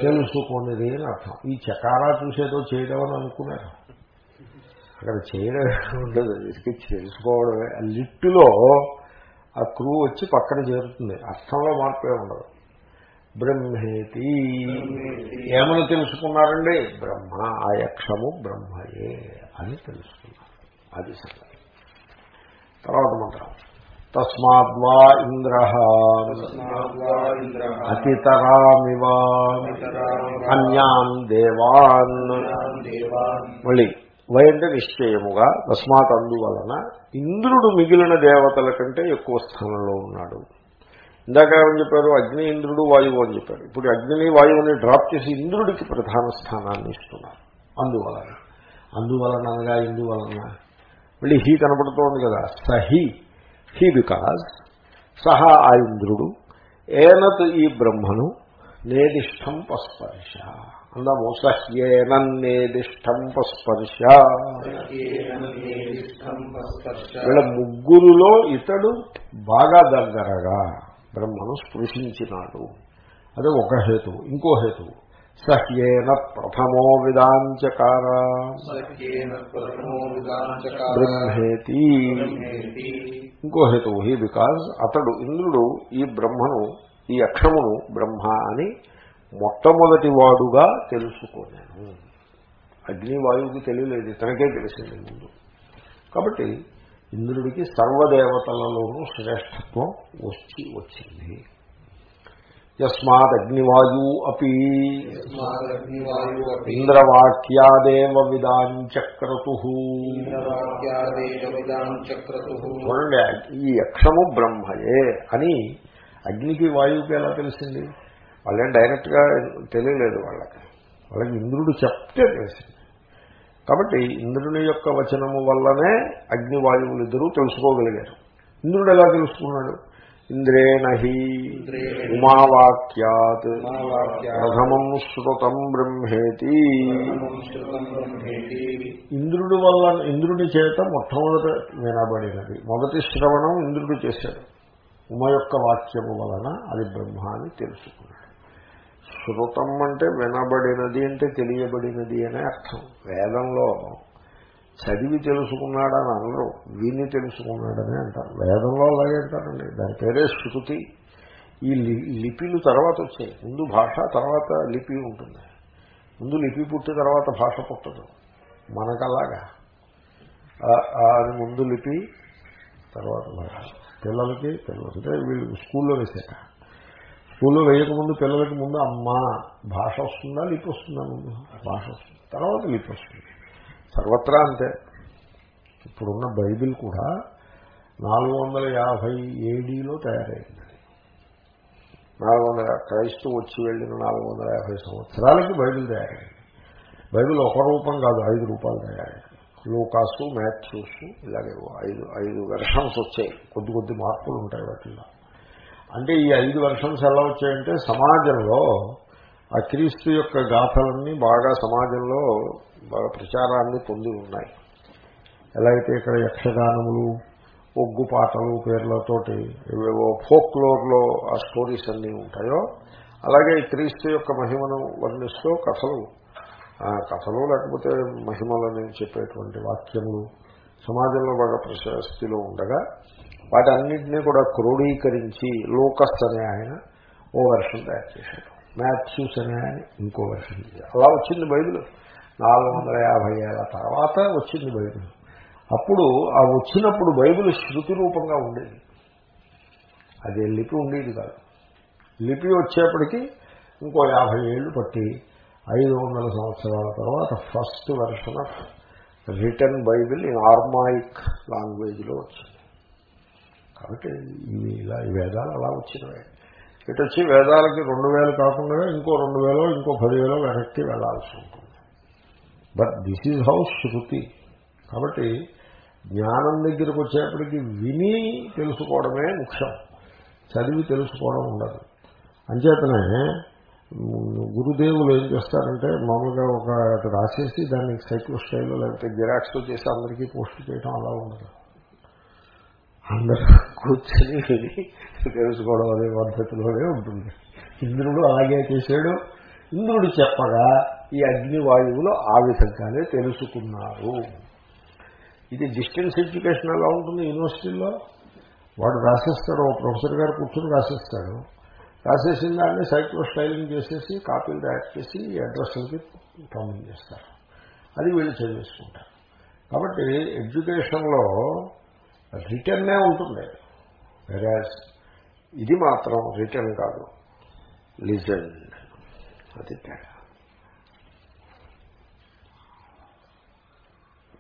తెలుసుకునేది అని అర్థం. ఈ చకారా చూసేదో చేయడం అని అనుకున్నారు. అక్కడ చేయడం ఉండదు తెలుసుకోవడమే. లిట్టులో ఆ క్రూ వచ్చి పక్కన చేరుతుంది. అర్థంలో మార్పే ఉండదు. బ్రహ్మేతి. ఏమని తెలుసుకున్నారండి? బ్రహ్మ ఆ యక్షము బ్రహ్మయే అని తెలుసుకున్నారు. అది సంగతి. తర్వాత మంత్రం. తస్మాద్వా ఇంద్ర. అతితరామివ అన్యాన్ దేవాన్. మళ్ళీ వై అంటే నిశ్చయముగా తస్మాత్ అందువలన ఇంద్రుడు మిగిలిన దేవతల కంటే ఎక్కువ స్థానంలో ఉన్నాడు. ఇందాక ఏమని చెప్పారు? అగ్ని ఇంద్రుడు వాయువు అని చెప్పారు. ఇప్పుడు అగ్నిని వాయువుని డ్రాప్ చేసి ఇంద్రుడికి ప్రధాన స్థానాన్ని ఇస్తున్నారు. అందువలన. అందువలన అనగా ఇందువలన. మళ్ళీ హీ కనపడుతోంది కదా. సహి. హీ బికాజ్ సహా ఆ ఇంద్రుడు. ఏనత్ ఈ బ్రహ్మను నేదిష్టం పస్పర్శ అందాము సహ్యేనన్నేదిష్టం పస్పర్శ. వీళ్ళ ముగ్గురులో ఇతడు బాగా దగ్గరగా బ్రహ్మను స్పృశించినాడు. అదే ఒక హేతువు ఇంకో హేతువు సహ్యేన ప్రథమో విదాంచకార. బ్రహ్మేతి. ఇంకో హేతువు హీ బికాజ్ అతడు ఇంద్రుడు ఈ బ్రహ్మను ఈ అక్షమును బ్రహ్మ అని మొట్టమొదటి వాడుగా తెలుసుకోలేను. అగ్నివాయువుకి తెలియలేదు ఇతనికే తెలిసింది ముందు. కాబట్టి ఇంద్రుడికి సర్వదేవతలలోనూ శ్రేష్టత్వం వచ్చి వచ్చింది. యస్మాత్ అగ్నివాయు అపి. ఇంద్రవాక్యాదేవ ఇంద్రవాక్యాదేవ విధానచక్రతుః చూడండి ఈ యక్షము బ్రహ్మయే అని అగ్నికి వాయువుకి ఎలా తెలిసింది? వాళ్ళేం డైరెక్ట్గా తెలియలేదు వాళ్ళకి. వాళ్ళకి ఇంద్రుడు చెప్తే తెలిసింది. కాబట్టి ఇంద్రుని యొక్క వచనము వల్లనే అగ్నివాయువులు ఇద్దరూ తెలుసుకోగలిగారు. ఇంద్రుడు ఎలా తెలుసుకున్నాడు? ఇంద్రేణహి ఉమావాక్యాత్ ఉమావాక్యాత్ ప్రథమం శృతం బ్రహ్మేతి. ఇంద్రుడి వల్ల ఇంద్రుడి చేత మొట్టమొదట వినబడినది. మొదటి శ్రవణం ఇంద్రుడు చేశాడు. ఉమ యొక్క వాక్యము వలన అది బ్రహ్మ అని తెలుసుకున్నాడు. శృతం అంటే వినబడినది అంటే తెలియబడినది అనే అర్థం. వేదంలో చదివి తెలుసుకున్నాడని అనరు విని తెలుసుకున్నాడని అంటారు. వేదంలో అలాగే అంటారండి. దాని పేరే శృతి. ఈ లి- లిపిలు తర్వాత వచ్చాయి. ముందు భాష తర్వాత లిపి ఉంటుంది. ముందు లిపి పుట్టిన తర్వాత భాష పుట్టదు. మనకలాగా. అది ముందు లిపి తర్వాత భాష. పిల్లలకి పిల్లలు అంటే వీళ్ళు స్కూల్లో వేసాక స్కూల్లో వేయకముందు పిల్లలకి ముందు అమ్మ భాష వస్తుందా లిపి వస్తుందా ముందు? భాష వస్తుంది. తర్వాత లిపి వస్తుంది. సర్వత్రా అంతే. ఇప్పుడున్న బైబిల్ కూడా నాలుగు వందల యాభై ఏడీలో తయారైంది. నాలుగు వందల క్రైస్తు వచ్చి వెళ్ళిన నాలుగు వందల యాభై సంవత్సరాలకి బైబిల్ తయారైంది. బైబిల్ ఒక రూపం కాదు ఐదు రూపాయలు తయారైంది. లూకాసు మ్యాథ్యూస్ ఇలాగే ఐదు ఐదు వెర్షన్స్ వచ్చాయి. కొద్ది కొద్ది మార్పులు ఉంటాయి వాటిల్లో. అంటే ఈ ఐదు వెర్షన్స్ ఎలా వచ్చాయంటే సమాజంలో ఆ క్రీస్తు యొక్క గాథలన్నీ బాగా సమాజంలో బాగా ప్రచారాన్ని పొంది ఉన్నాయి. ఎలా అయితే ఇక్కడ యక్షగానములు ఒగ్గు పాటలు పేర్లతోటి ఏవేవో ఫోక్లోర్లో ఆ స్టోరీస్ అన్నీ ఉంటాయో అలాగే ఈ క్రీస్తు యొక్క మహిమను వర్ణిస్తూ కథలు ఆ కథలు లేకపోతే మహిమలని చెప్పేటువంటి వాక్యములు సమాజంలో బాగా ప్రశస్తిలో ఉండగా వాటన్నింటినీ కూడా క్రోడీకరించి లోకస్ అనే ఆయన ఓ వర్షం తయారు చేశాడు. మ్యాథ్యూస్ అనే ఆయన ఇంకో వర్షం అలా వచ్చింది బైబిల్. నాలుగు వందల యాభై ఏళ్ళ తర్వాత వచ్చింది బైబిల్. అప్పుడు ఆ వచ్చినప్పుడు బైబిల్ శృతి రూపంగా ఉండేది. అది లిపి ఉండేది కాదు. లిపి వచ్చేప్పటికీ ఇంకో యాభై ఏళ్ళు పట్టి ఐదు వందల సంవత్సరాల తర్వాత first version of written Bible in Aramaic లాంగ్వేజ్లో వచ్చింది. కాబట్టి ఇవి ఇలా ఈ వేదాలు అలా వచ్చినవే. ఇటు వచ్చి వేదాలకి రెండు వేలు కాకుండా ఇంకో రెండు వేలో ఇంకో పదివేలో వెనక్కి వెళ్ళాల్సి ఉంటుంది. But this is how shruti కాబట్టి జ్ఞానం దగ్గరికి వచ్చేప్పటికి విని తెలుసుకోవడమే ముఖ్యం. చదివి తెలుసుకోవడం ఉండదు. అంచేతనే గురుదేవులు ఏం చేస్తారంటే మామూలుగా ఒక రాసేసి దాన్ని సైకిల్ స్టైల్లో లేకపోతే జిరాక్స్తో చేసి అందరికీ పోస్ట్ చేయడం అలా ఉండదు. అందరూ కూర్చొని తెలుసుకోవడం అనే పద్ధతిలోనే ఉంటుంది. ఇంద్రుడు అలాగే చేశాడు. ఇంద్రుడు చెప్పగా ఈ అగ్నివాయువులు ఆ విధంగానే తెలుసుకున్నారు. ఇది డిస్టెన్స్ ఎడ్యుకేషన్ ఎలా ఉంటుంది యూనివర్సిటీలో? వాడు రాసేస్తాడు ఓ ప్రొఫెసర్ గారు కూర్చొని రాసేస్తాడు. రాసేసిన దాన్ని సైక్లో స్టైలింగ్ చేసేసి కాపీలు తయారు చేసి ఈ అడ్రస్లకి పంపించేస్తారు అది వీళ్ళు చదివేసుకుంటారు. కాబట్టి ఎడ్యుకేషన్లో రిటర్నే ఉంటుంది. వెరాజ్ ఇది మాత్రం రిటర్న్ కాదు. లిజన్ అది తేడా.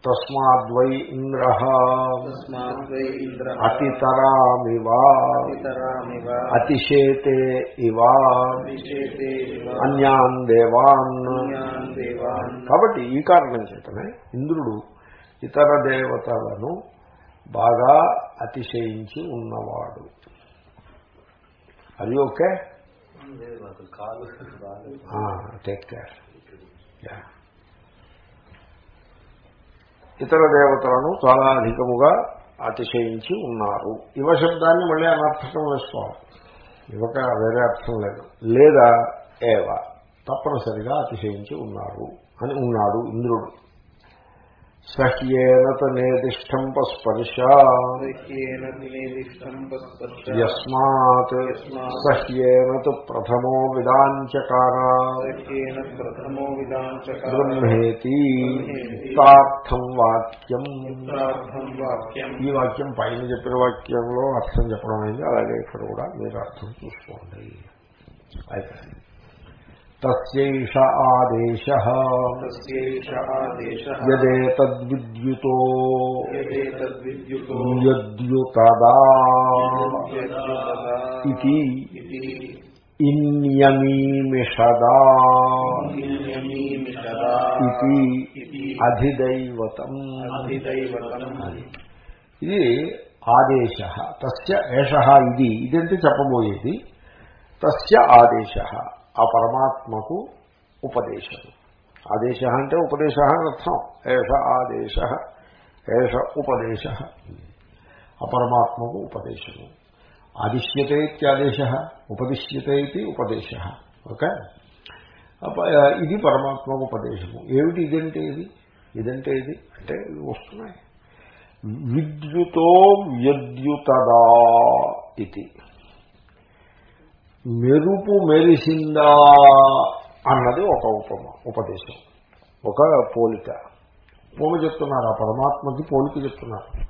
తస్మాద్వై ఇంద్ర అతితరామివా అతిశేతే ఇవా అన్యాన్ దేవాన్. కాబట్టి ఈ కారణం చేతనే ఇంద్రుడు ఇతర దేవతలను బాగా అతిశయించి ఉన్నవాడు. అది ఓకే? టేక్ కేర్ ఇతర దేవతలను చాలా అధికముగా అతిశయించి ఉన్నారు. యువ శబ్దాన్ని మళ్ళీ అనర్థకం వేసుకోవాలి యువక వేరే అర్థం లేదు. లేదా ఏవ తప్పనిసరిగా అతిశయించి ఉన్నారు. అని ఉన్నాడు ఇంద్రుడు. సహ్యేనత నేదిష్టం స్పర్శ సహ్యేన నివేదిష్టం పస్పర్శ యస్మాత్ సహ్యేనత్ ప్రథమో విదాంచకార సహ్యేన ప్రథమో విదాంచకార బ్రహ్మేతి తార్థం వాక్యం ప్రార్థం వాక్యం ఈ వాక్యం పైన చెప్పిన వాక్యంలో అర్థం చెప్పడం అయింది. అలాగే ఇక్కడ కూడా మీరు అర్థం చూసుకోండి. అయితే తస్యైష ఆదేశ యదేతద్విద్యుతో యద్యుతదా ఇది ఇన్యమీమిషదా నియమీమిషదా ఇది అధిదైవతం ఇది ఆదేశ తస్య ఏష ఇది ఇదంటే చెప్పబోయేది తస్య ఆదేశ ఆ పరమాత్మకు ఉపదేశం. ఆదేశ అంటే ఉపదేశ అని అర్థం. ఏష ఆదేశ ఏష ఉపదేశ. ఆ పరమాత్మకు ఉపదేశము. ఆదిశ్యతే ఇత్యాదేశ ఉపదిశ్యతే ఇది ఉపదేశ. ఓకే? ఇది పరమాత్మకు ఉపదేశము. ఏమిటి ఇదంటే ఇది? ఇదంటే ఇది? అంటే వస్తున్నాయి. విద్యుతో వ్యద్యుతదా ఇది. మెరుపు మెరిసిందా అన్నది ఒక ఉపమ ఉపదేశం. ఒక పోలిక. ఉపమ చెప్తున్నారు ఆ పరమాత్మకి పోలిక చెప్తున్నారు.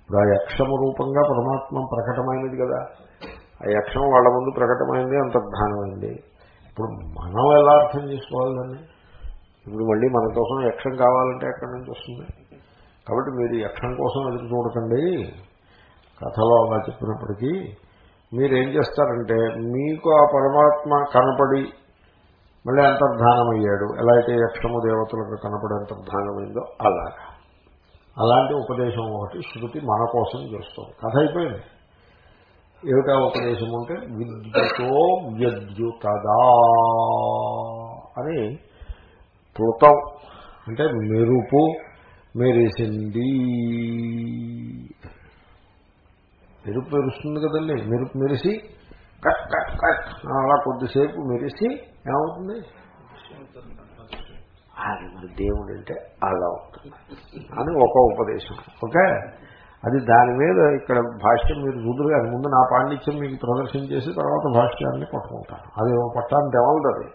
ఇప్పుడు ఆ యక్షము రూపంగా పరమాత్మ ప్రకటమైనది కదా. ఆ యక్షం వాళ్ళ ముందు ప్రకటమైంది అంతర్ధానమైంది. ఇప్పుడు మనం ఎలా అర్థం చేసుకోవాలి దాన్ని? ఇప్పుడు మళ్ళీ మన కోసం యక్షం కావాలంటే ఎక్కడి నుంచి వస్తుంది? కాబట్టి మీరు యక్షం కోసం ఎదురు చూడకండి. కథలో అలా చెప్పినప్పటికీ మీరు ఏం చేస్తారంటే మీకు ఆ పరమాత్మ కనపడి మళ్ళీ అంతర్ధానమయ్యాడు. ఎలా అయితే యక్షము దేవతలకు కనపడి అంతర్ధానమైందో అలాగా. అలాంటి ఉపదేశం ఒకటి శృతి మన కోసం చేస్తుంది. కథ అయిపోయింది. ఏమిటా ఉపదేశం అంటే విద్యుతో వ్యద్యుతదా అని ప్లుతం అంటే మెరుపు మెరిసింది. మెరుపు మెరుస్తుంది కదండి. మెరుపు మెరిసి కట్ కట్ కట్ అలా కొద్దిసేపు మెరిసి ఏమవుతుంది? అది మరి దేవుడు అంటే అలా అవుతుంది. అని ఒక ఉపదేశం. ఓకే? అది దాని మీద ఇక్కడ భాష్యం మీరు రుదురుగా ముందు నా పాండిత్యం మీకు ప్రదర్శన చేసి తర్వాత భాష్యాన్ని పట్టుకుంటాను అది ఒక పట్టాన్ని తెవలదు అది.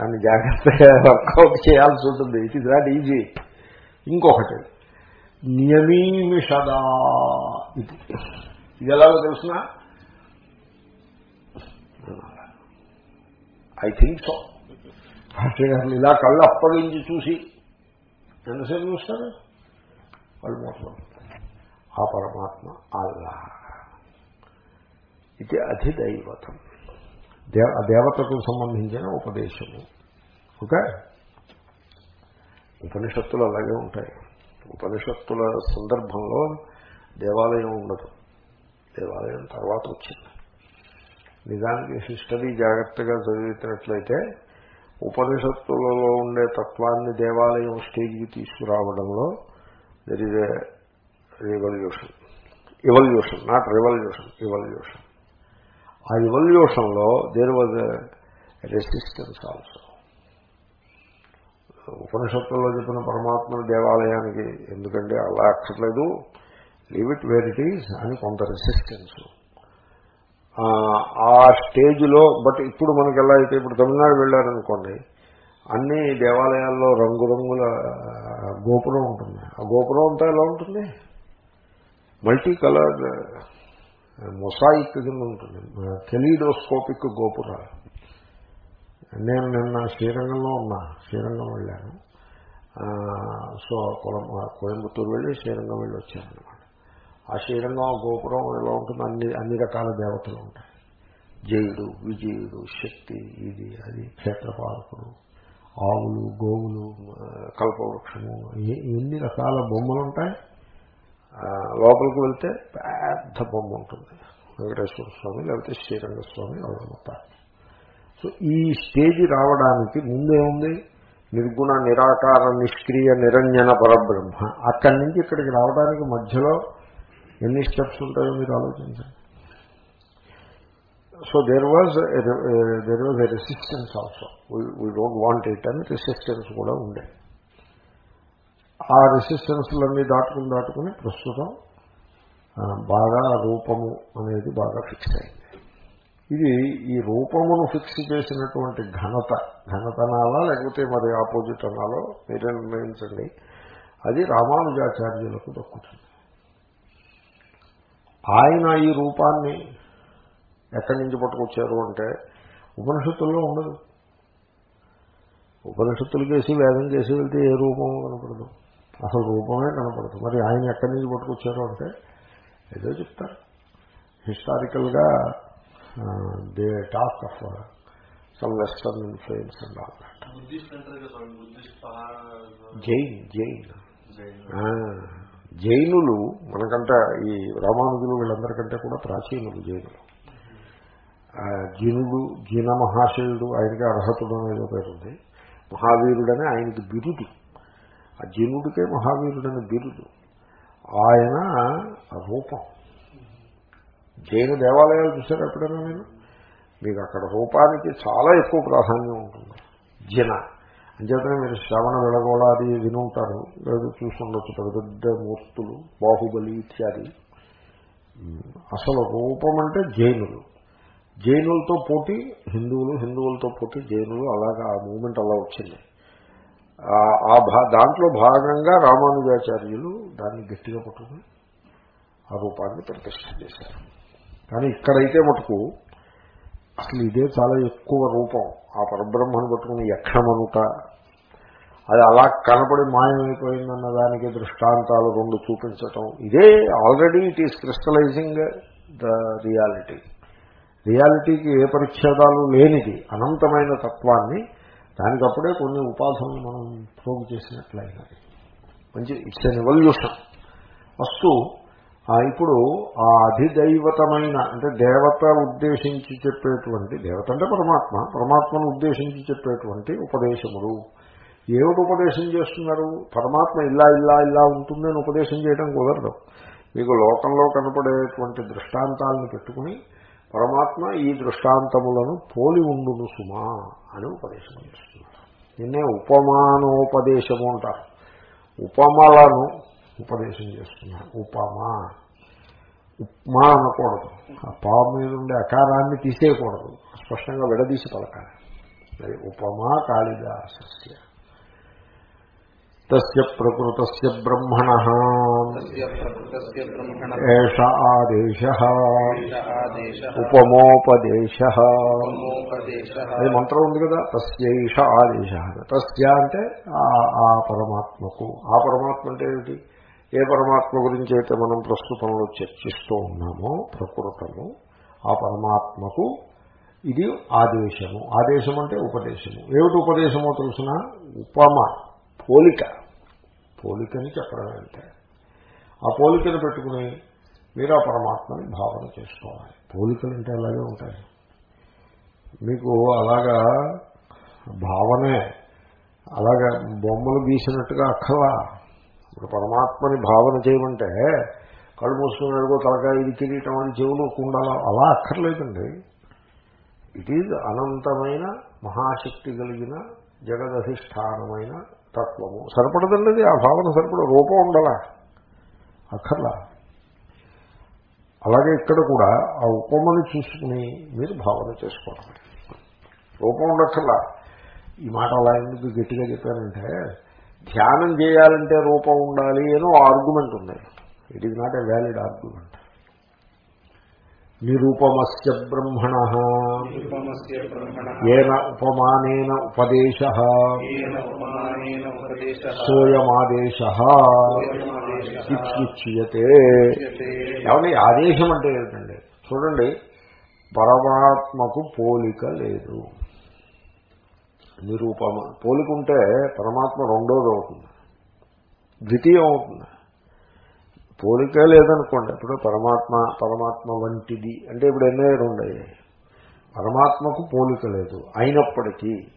దాన్ని జాగ్రత్తగా వర్కౌట్ చేయాల్సి ఉంటుంది. ఇట్ ఇస్ నాట్ ఈజీ ఇంకొకటి నియమీమిషదా ఇది. ఇది ఎలాగో తెలుసిన? ఐ థింక్ సో భాష్య ఇలా కళ్ళు అప్పగించి చూసి ఎంతసేపు చూస్తారు? వాళ్ళు మోసం ఆ పరమాత్మ అల్లా ఇది అధిదైవతం. దేవ దేవతకు సంబంధించిన ఉపదేశము. ఓకే? ఉపనిషత్తులు అలాగే ఉంటాయి. ఉపనిషత్తుల సందర్భంలో దేవాలయం ఉండదు. దేవాలయం తర్వాత వచ్చింది. నిజానికి హిస్టరీ జాగ్రత్తగా చదివినట్లయితే ఉపనిషత్తులలో ఉండే తత్వాన్ని దేవాలయం స్టేజ్కి తీసుకురావడంలో there is a revolution evolution not revolution evolution ఆ ఇవల్యూషన్లో దేర్ వాజ్ రెసిస్టెన్స్ ఆల్సో ఉపనిషత్తుల్లో చెప్పిన పరమాత్మ దేవాలయానికి ఎందుకంటే అలా అక్కర్లేదు. Leave it where it is అని కొంత రెసిస్టెన్స్ ఆ స్టేజ్లో బట్ ఇప్పుడు మనకి ఎలా అయితే ఇప్పుడు తమిళనాడు వెళ్ళారనుకోండి అన్ని దేవాలయాల్లో రంగురంగుల గోపురం ఉంటుంది. ఆ గోపురం అంతా ఎలా ఉంటుంది? మల్టీ కలర్ మొసాయిక్ కింద ఉంటుంది. కెలీడోస్కోపిక్ గోపురాలు. నేను నిన్న శ్రీరంగంలో ఉన్నా శ్రీరంగం వెళ్ళాను. సో కొలం కోయంబత్తూరు వెళ్ళి శ్రీరంగం వెళ్ళి వచ్చాను అనమాట ఆ శ్రీరంగం గోపురం ఎలా ఉంటుంది అన్ని అన్ని రకాల దేవతలు ఉంటాయి. జయుడు విజయుడు శక్తి ఇది అది క్షేత్రపాలకుడు ఆవులు గోవులు కల్పవృక్షము ఎన్ని రకాల బొమ్మలు ఉంటాయి. లోపలికి వెళ్తే పెద్ద బొమ్మ ఉంటుంది. వెంకటేశ్వర స్వామి లేకపోతే శ్రీరంగ స్వామి అవుతారు సో ఈ స్టేజ్ రావడానికి ముందేముంది నిర్గుణ నిరాకార నిష్క్రియ నిరంజన పరబ్రహ్మ. అక్కడి నుంచి ఇక్కడికి రావడానికి మధ్యలో ఎన్ని స్టెప్స్ ఉంటాయో మీరు ఆలోచించండి. So there was there was a resistance also we don't want it అని రెసిస్టెన్స్ కూడా ఉండే. ఆ రెసిస్టెన్స్లన్నీ దాటుకుని దాటుకుని ప్రస్తుతం బాగా రూపము అనేది బాగా ఫిక్స్ అయింది. ఇది ఈ రూపమును ఫిక్స్ చేసినటువంటి ఘనత. ఘనత అనాలా లేకపోతే మరి ఆపోజిట్ అనాలో మీరే నిర్ణయించండి. అది రామానుజాచార్యులకు దక్కుతుంది. ఆయన ఈ రూపాన్ని ఎక్కడి నుంచి పట్టుకొచ్చారు అంటే ఉపనిషత్తుల్లో ఉండదు. ఉపనిషత్తులు చేసి వేదం చేసి వెళ్తే ఏ రూపము కనపడదు. అసలు రూపమే కనపడదు. మరి ఆయన ఎక్కడి నుంచి పట్టుకొచ్చారు అంటే ఏదో చెప్తారు. హిస్టారికల్గా they talk of some western influence and all Jain Jain. జైనులు మనకంటే ఈ రామానుజులు వీళ్ళందరికంటే కూడా ప్రాచీనులు జైనులు. జీనుడు జీన మహాశయుడు ఆయనకి అర్హతుడు అనేదో పేరుంది మహావీరుడని ఆయనకి బిరుదు. ఆ జీనుడికే మహావీరుడని బిరుదు. ఆయన రూపం. జైన దేవాలయాలు చూసారు ఎప్పుడైనా నేను మీకు అక్కడ రూపానికి చాలా ఎక్కువ ప్రాధాన్యం ఉంటుంది. జిన. అంచేతనే మీరు శ్రవణ విని వినుంటారు. లేదు చూసుండొచ్చు పెద్ద పెద్ద మూర్తులు బాహుబలి ఇత్యాది. అసలు రూపం అంటే జైనులు. జైనులతో పోటీ హిందువులు హిందువులతో పోటీ జైనులు. అలాగా ఆ మూమెంట్ అలా వచ్చింది. ఆ- భా దాంట్లో భాగంగా రామానుజాచార్యులు దాన్ని గట్టిగా పట్టుకుని ఆ రూపాన్ని ప్రతిష్ట చేశారు. కానీ ఇక్కడైతే మటుకు అసలు ఇదే చాలా ఎక్కువ రూపం. ఆ పరబ్రహ్మను పట్టుకుని యక్షమనుట. అది అలా కనపడి మాయమైపోయిందన్న దానికి దృష్టాంతాలు రెండు చూపించటం. ఇదే already it is crystallising the reality రియాలిటీకి ఏ పరిచ్ఛేదాలు లేనిది అనంతమైన తత్వాన్ని దానికప్పుడే కొన్ని ఉపాధులను మనం ప్రోగు చేసినట్లయినది. మంచి ఇట్స్ ఎన్ ఎవల్యూషన్ వస్తు ఇప్పుడు ఆ అధిదైవతమైన అంటే దేవత ఉద్దేశించి చెప్పేటువంటి దేవత అంటే పరమాత్మ పరమాత్మను ఉద్దేశించి చెప్పేటువంటి ఉపదేశములు. ఏమిటి ఉపదేశం చేస్తున్నారు? పరమాత్మ ఇలా ఇలా ఇలా ఉంటుందని ఉపదేశం చేయడం కుదరదు. మీకు లోకంలో కనపడేటువంటి దృష్టాంతాలను పెట్టుకుని పరమాత్మ ఈ దృష్టాంతములను పోలి ఉండును సుమా అని ఉపదేశం చేస్తున్నారు. నిన్నే ఉపమానోపదేశము అంటారు. ఉపమలను ఉపదేశం చేస్తున్నారు ఉపమా. ఉప్మా అనకూడదు. ఆ పా మీద ఉండే అకారాన్ని తీసేయకూడదు. స్పష్టంగా విడదీసి పలకాలి. అది ఉపమా కాళిదాసస్య. తస్య ప్రకృత బ్రహ్మణ. ఏష ఆదేశ. ఉపమోపదేశ. అది మంత్రం ఉంది కదా? తస్యైష ఆదేశ. తస్య అంటే ఆ పరమాత్మకు. ఆ పరమాత్మ అంటే ఏమిటి? ఏ పరమాత్మ గురించి అయితే మనం ప్రస్తుతంలో చర్చిస్తూ ఉన్నామో ప్రకృతము ఆ పరమాత్మకు ఇది ఆదేశము. ఆదేశం అంటే ఉపదేశము. ఏమిటి ఉపదేశమో తెలిసిన? ఉపమ పోలిక. పోలికని చెప్పడం అంటే ఆ పోలికను పెట్టుకుని మీరు ఆ పరమాత్మని భావన చేసుకోవాలి. పోలికలు అంటే అలాగే ఉంటాయి. మీకు అలాగా భావనే అలాగా బొమ్మలు గీసినట్టుగా అక్కలా ఇప్పుడు పరమాత్మని భావన చేయమంటే కళ్ళు మూసుకుని అడుగు తలకాయ ఇది కిరీటం అని చెవులు కుండాల అలా అక్కర్లేదండి. ఇట్ ఈజ్ అనంతమైన మహాశక్తి కలిగిన జగదధిష్టానమైన తత్వము. సరిపడదండి ఆ భావన సరిపడ రూపం ఉండాలా అక్కర్లా. అలాగే ఇక్కడ కూడా ఆ ఉపమని చూసుకుని మీరు భావన చేసుకోవాలి రూపం ఉండక్కర్లా. ఈ మాట అలా ఎందుకు గట్టిగా చెప్పానంటే ధ్యానం చేయాలంటే రూపం ఉండాలి అని ఆర్గ్యుమెంట్ ఉంది. It is not a valid argument నిరుపమస్య బ్రహ్మణ. ఏన ఉపమానేన ఉపదేశ. సోయమాదేశ. ఏమన్నా ఆదేశం అంటే ఏంటండి? చూడండి పరమాత్మకు పోలిక లేదు. నిరూపమ పోలికుంటే పరమాత్మ రెండోది అవుతుంది. ద్వితీయం అవుతుంది. పోలిక లేదనుకోండి ఇప్పుడు పరమాత్మ పరమాత్మ వంటిది. అంటే ఇప్పుడు ఎన్నో రెండు పరమాత్మకు పోలిక లేదు. అయినప్పటికీ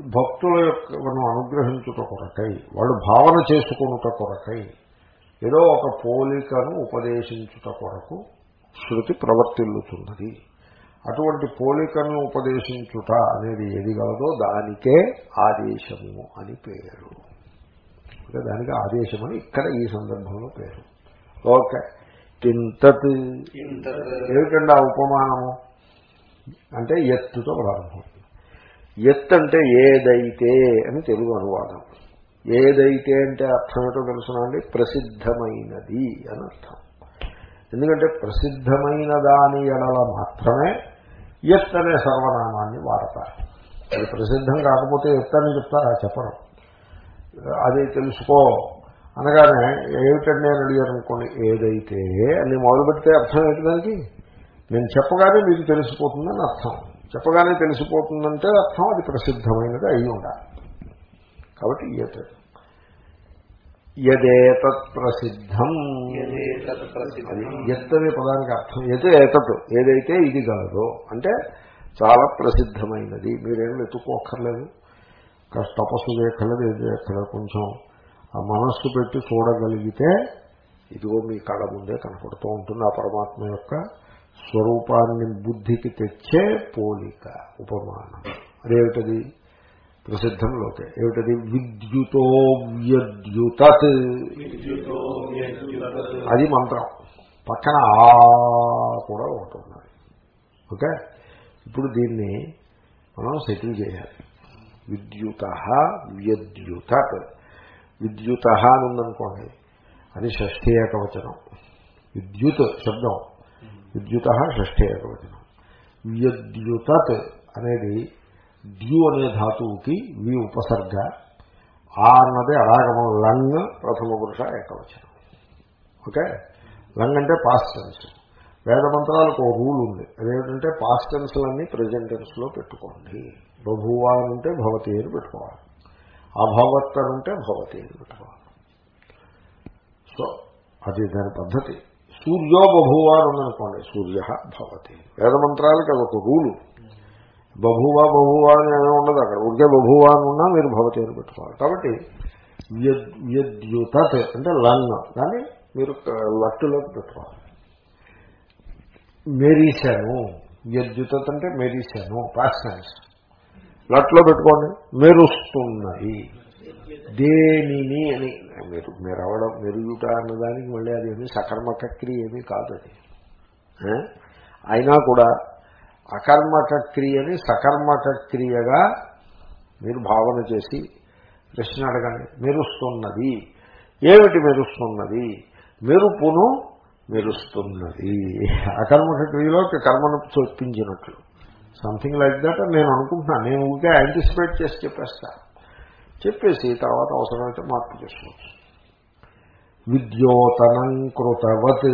భక్తుల యొక్క మనం అనుగ్రహించుట కొరకై వాళ్ళు భావన చేసుకునుట కొరకై ఏదో ఒక పోలికను ఉపదేశించుట కొరకు శృతి ప్రవర్తిల్లుతున్నది. అటువంటి పోలికను ఉపదేశించుట అనేది ఏది గలదో దానికే ఆదేశము అని పేరు. అంటే దానికి ఆదేశం అని ఇక్కడ ఈ సందర్భంలో పేరు. ఓకే. కింతత్. ఏమిటండి ఆ ఉపమానము? అంటే ఎత్తుతో ప్రారంభం ఎత్ అంటే ఏదైతే అని తెలుగు అనువాదం. ఏదైతే అంటే అర్థం ఏంటో తెలుసునండి ప్రసిద్ధమైనది అని అర్థం. ఎందుకంటే ప్రసిద్ధమైన దాని ఎడల మాత్రమే ఎత్ అనే సర్వనామాన్ని వాడతారు. అది ప్రసిద్ధం కాకపోతే ఎత్ అని చెప్తారా? చెప్పడం అది తెలుసుకో. అనగానే ఏమిటండి అని అడిగారు అనుకోండి ఏదైతే? అని మొదలు పెడితే అర్థం ఏంటి దానికి? నేను చెప్పగానే మీకు తెలిసిపోతుందని అర్థం. చెప్పగానే తెలిసిపోతుందంటే అర్థం అది ప్రసిద్ధమైనది అయి ఉండాలి. కాబట్టి యత్ యదేతత్ ప్రసిద్ధం ఎత్ అనే పదానికి అర్థం. ఎత్ ఏతత్ ఏదైతే ఇది కాదో అంటే చాలా ప్రసిద్ధమైనది. మీరేం వెతుక్కోక్కర్లేదు. తపస్సు చేయక్కర్లేదు ఏది చేయక్కర్లేదు. కొంచెం ఆ మనస్సు పెట్టి చూడగలిగితే ఇదిగో మీ కళ ముందే కనపడుతూ ఉంటుంది ఆ పరమాత్మ యొక్క స్వరూపాన్ని బుద్ధికి తెచ్చే పోలిక ఉపమానం. అదేమిటది? ప్రసిద్ధం లోకే ఏమిటది? విద్యుతో వ్యద్యుత అది మంత్రం. పక్కన ఆ కూడా ఉంటుంది ఓకే? ఇప్పుడు దీన్ని మనం సెటిల్ చేయాలి. విద్యుత వ్యద్యుత విద్యుత అని ఉందనుకోండి అది షష్ఠీ ఏకవచనం. విద్యుత్ శబ్దం. విద్యుత షష్ఠీ ఏకవచనం. వ్యద్యుతత్ అనేది ద్యు అనే ధాతువుకి వి ఉపసర్గ ఆ అన్నది అరాగమం లంగ్ ప్రథమ పురుష ఏకవచనం. ఓకే? లంగ్ అంటే పాస్ట్ టెన్స్ వేద మంత్రాలకు ఒక రూల్ ఉంది. అదేమిటంటే పాస్ట్ టెన్స్లన్నీ ప్రజెంట్ టెన్స్లో పెట్టుకోండి. బభువ ఉంటే భవతి అని పెట్టుకోవాలి. అభవత్ అని ఉంటే భవతి అని పెట్టుకోవాలి. సో అది దాని పద్ధతి. సూర్యో బభువ అని ఉందనుకోండి సూర్య భవతి. వేద మంత్రాలకి అదొక రూలు బభువా బభువా అని ఏమీ ఉండదు అక్కడ. ఉంటే బభువా అని ఉన్నా మీరు భవతి అని పెట్టుకోవాలి. కాబట్టి వ్యద్యుతత్ అంటే లంగ్. దాన్ని మీరు లట్టులోకి పెట్టుకోవాలి. మెరీశాను వ్యద్యుతత్ అంటే మెరీశాను పాస్టెన్స్ లట్లో పెట్టుకోండి. మెరుస్తున్నది దేనిని అని మీరు మీరు అవడం మెరుగుట అన్నదానికి మళ్ళీ అది ఏమి సకర్మక క్రియ ఏమీ కాదు అది. అయినా కూడా అకర్మక క్రియని సకర్మక క్రియగా మీరు భావన చేసి ప్రశ్న అడగండి. మెరుస్తున్నది. ఏమిటి మెరుస్తున్నది? మెరుపును మెరుస్తున్నది. అకర్మక క్రియలో కర్మను చొప్పించినట్లు సంథింగ్ లైక్ దట్ నేను అనుకుంటున్నాను నేను ఊరికే యాంటిసిపేట్ చేసి చెప్పేస్తాను చెప్పేసి తర్వాత అవసరమైతే మార్పు చేసుకోవచ్చు. విద్యోతనం కృతవత్.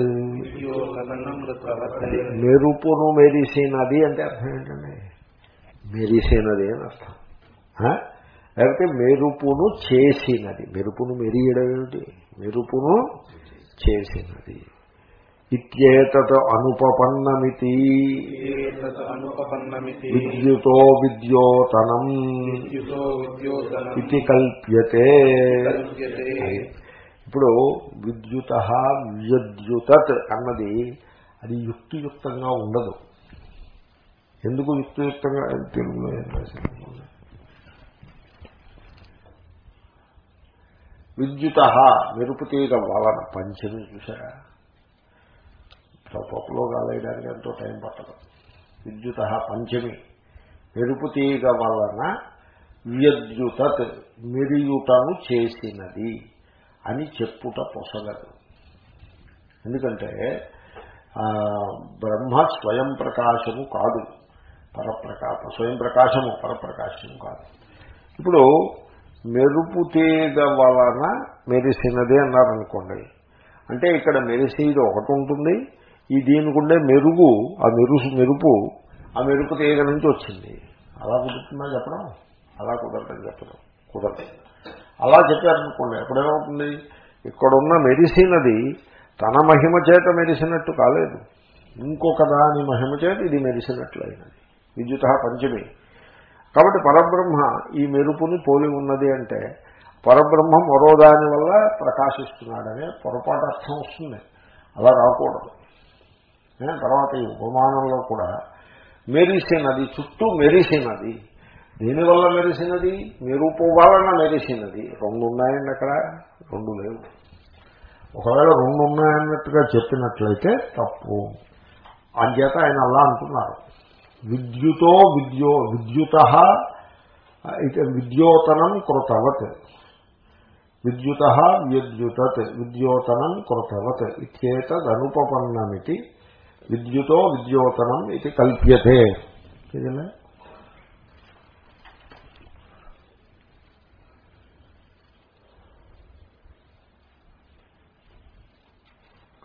మెరుపును మెరిసినది అంటే అర్థం ఏంటండి? మెరిసినది అని అర్థం? లేకపోతే మెరుపును చేసినది. మెరుపును మెరియడం ఏమిటి? మెరుపును చేసినది. ఇత్యేతత్ అనుపపన్నమితి. అనుపపన్నమితి. విద్యుతో విద్యోతనం. విద్యుతో విద్యోతనం. ఇది కల్ప్యతే. ఇప్పుడు విద్యుత వ్యద్యుతత్ అన్నది అది యుక్తియుక్తంగా ఉండదు. ఎందుకు యుక్తియుక్తంగా? తెలుగులో ఏం రాశారు? విద్యుత మెరుపు తీగ వలన పంచమి చూసారా పప్పులో కాలేయడానికి ఎంతో టైం పట్టదు. విద్యుత పంచమి. మెరుపు తీగ వలన వ్యద్యుతత్ మెరియుటను చేసినది. అని చెప్పుట పొసగదు. ఎందుకంటే బ్రహ్మ స్వయం ప్రకాశము కాదు. పరప్రకాశ స్వయం ప్రకాశము పరప్రకాశము కాదు. ఇప్పుడు మెరుపు తీగ వలన మెరిసినది అన్నారనుకోండి. అంటే ఇక్కడ మెరిసేది ఒకటి ఉంటుంది. ఈ దీనికి మెరుగు ఆ మెరుసు మెరుపు ఆ మెరుపు తీగ నుంచి వచ్చింది. అలా కుదురుతుందా చెప్పడం? అలా కుదరటం చెప్పడం. కుదరదు. అలా చెప్పారనుకోండి ఎప్పుడేమవుతుంది? ఇక్కడున్న మెడిసిన్ అది తన మహిమ చేత మెరిసినట్టు కాలేదు. ఇంకొక దాని మహిమ చేత ఇది మెరిసినట్లయినది. విద్యుత పంచమి. కాబట్టి పరబ్రహ్మ ఈ మెరుపుని పోలి ఉన్నది అంటే పరబ్రహ్మ మరో దాని వల్ల ప్రకాశిస్తున్నాడనే పొరపాటు అర్థం వస్తుంది. అలా రాకూడదు తర్వాత ఈ ఉపమానంలో కూడా మెరిసినది చుట్టూ మెరిసినది దేనివల్ల మెరిసినది? మెరుపు వలన మెరిసినది. రెండు ఉన్నాయండి అక్కడ. రెండు లేవు. ఒకవేళ రెండు ఉన్నాయన్నట్టుగా చెప్పినట్లయితే తప్పు. అంచేత ఆయన అలా అంటున్నారు. విద్యుతో విద్యో విద్యుత విద్యోతనం కృతవత్. విద్యుత విద్యుతత్ విద్యోతనం కృతవత్ ఇత్యేతదనుపపన్నమితి. విద్యుతో విద్యోతనం ఇది కల్ప్యతే. ఇదిలే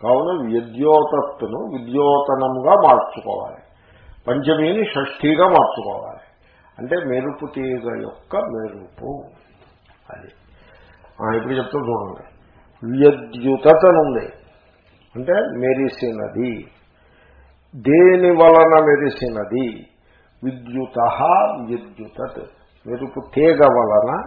కావున విద్యోతత్తును విద్యోతనంగా మార్చుకోవాలి. పంచమిని షష్ఠీగా మార్చుకోవాలి. అంటే మెరుపు తీగ యొక్క మెరుపు. అది. ఆ, ఇప్పుడు చెప్తా చూడండి. వ్యద్యుతనుంది అంటే మెరిసినది. దేని వలన మెరిసినది? విద్యుత విద్యుతత్. మెరుపు తీగ వలన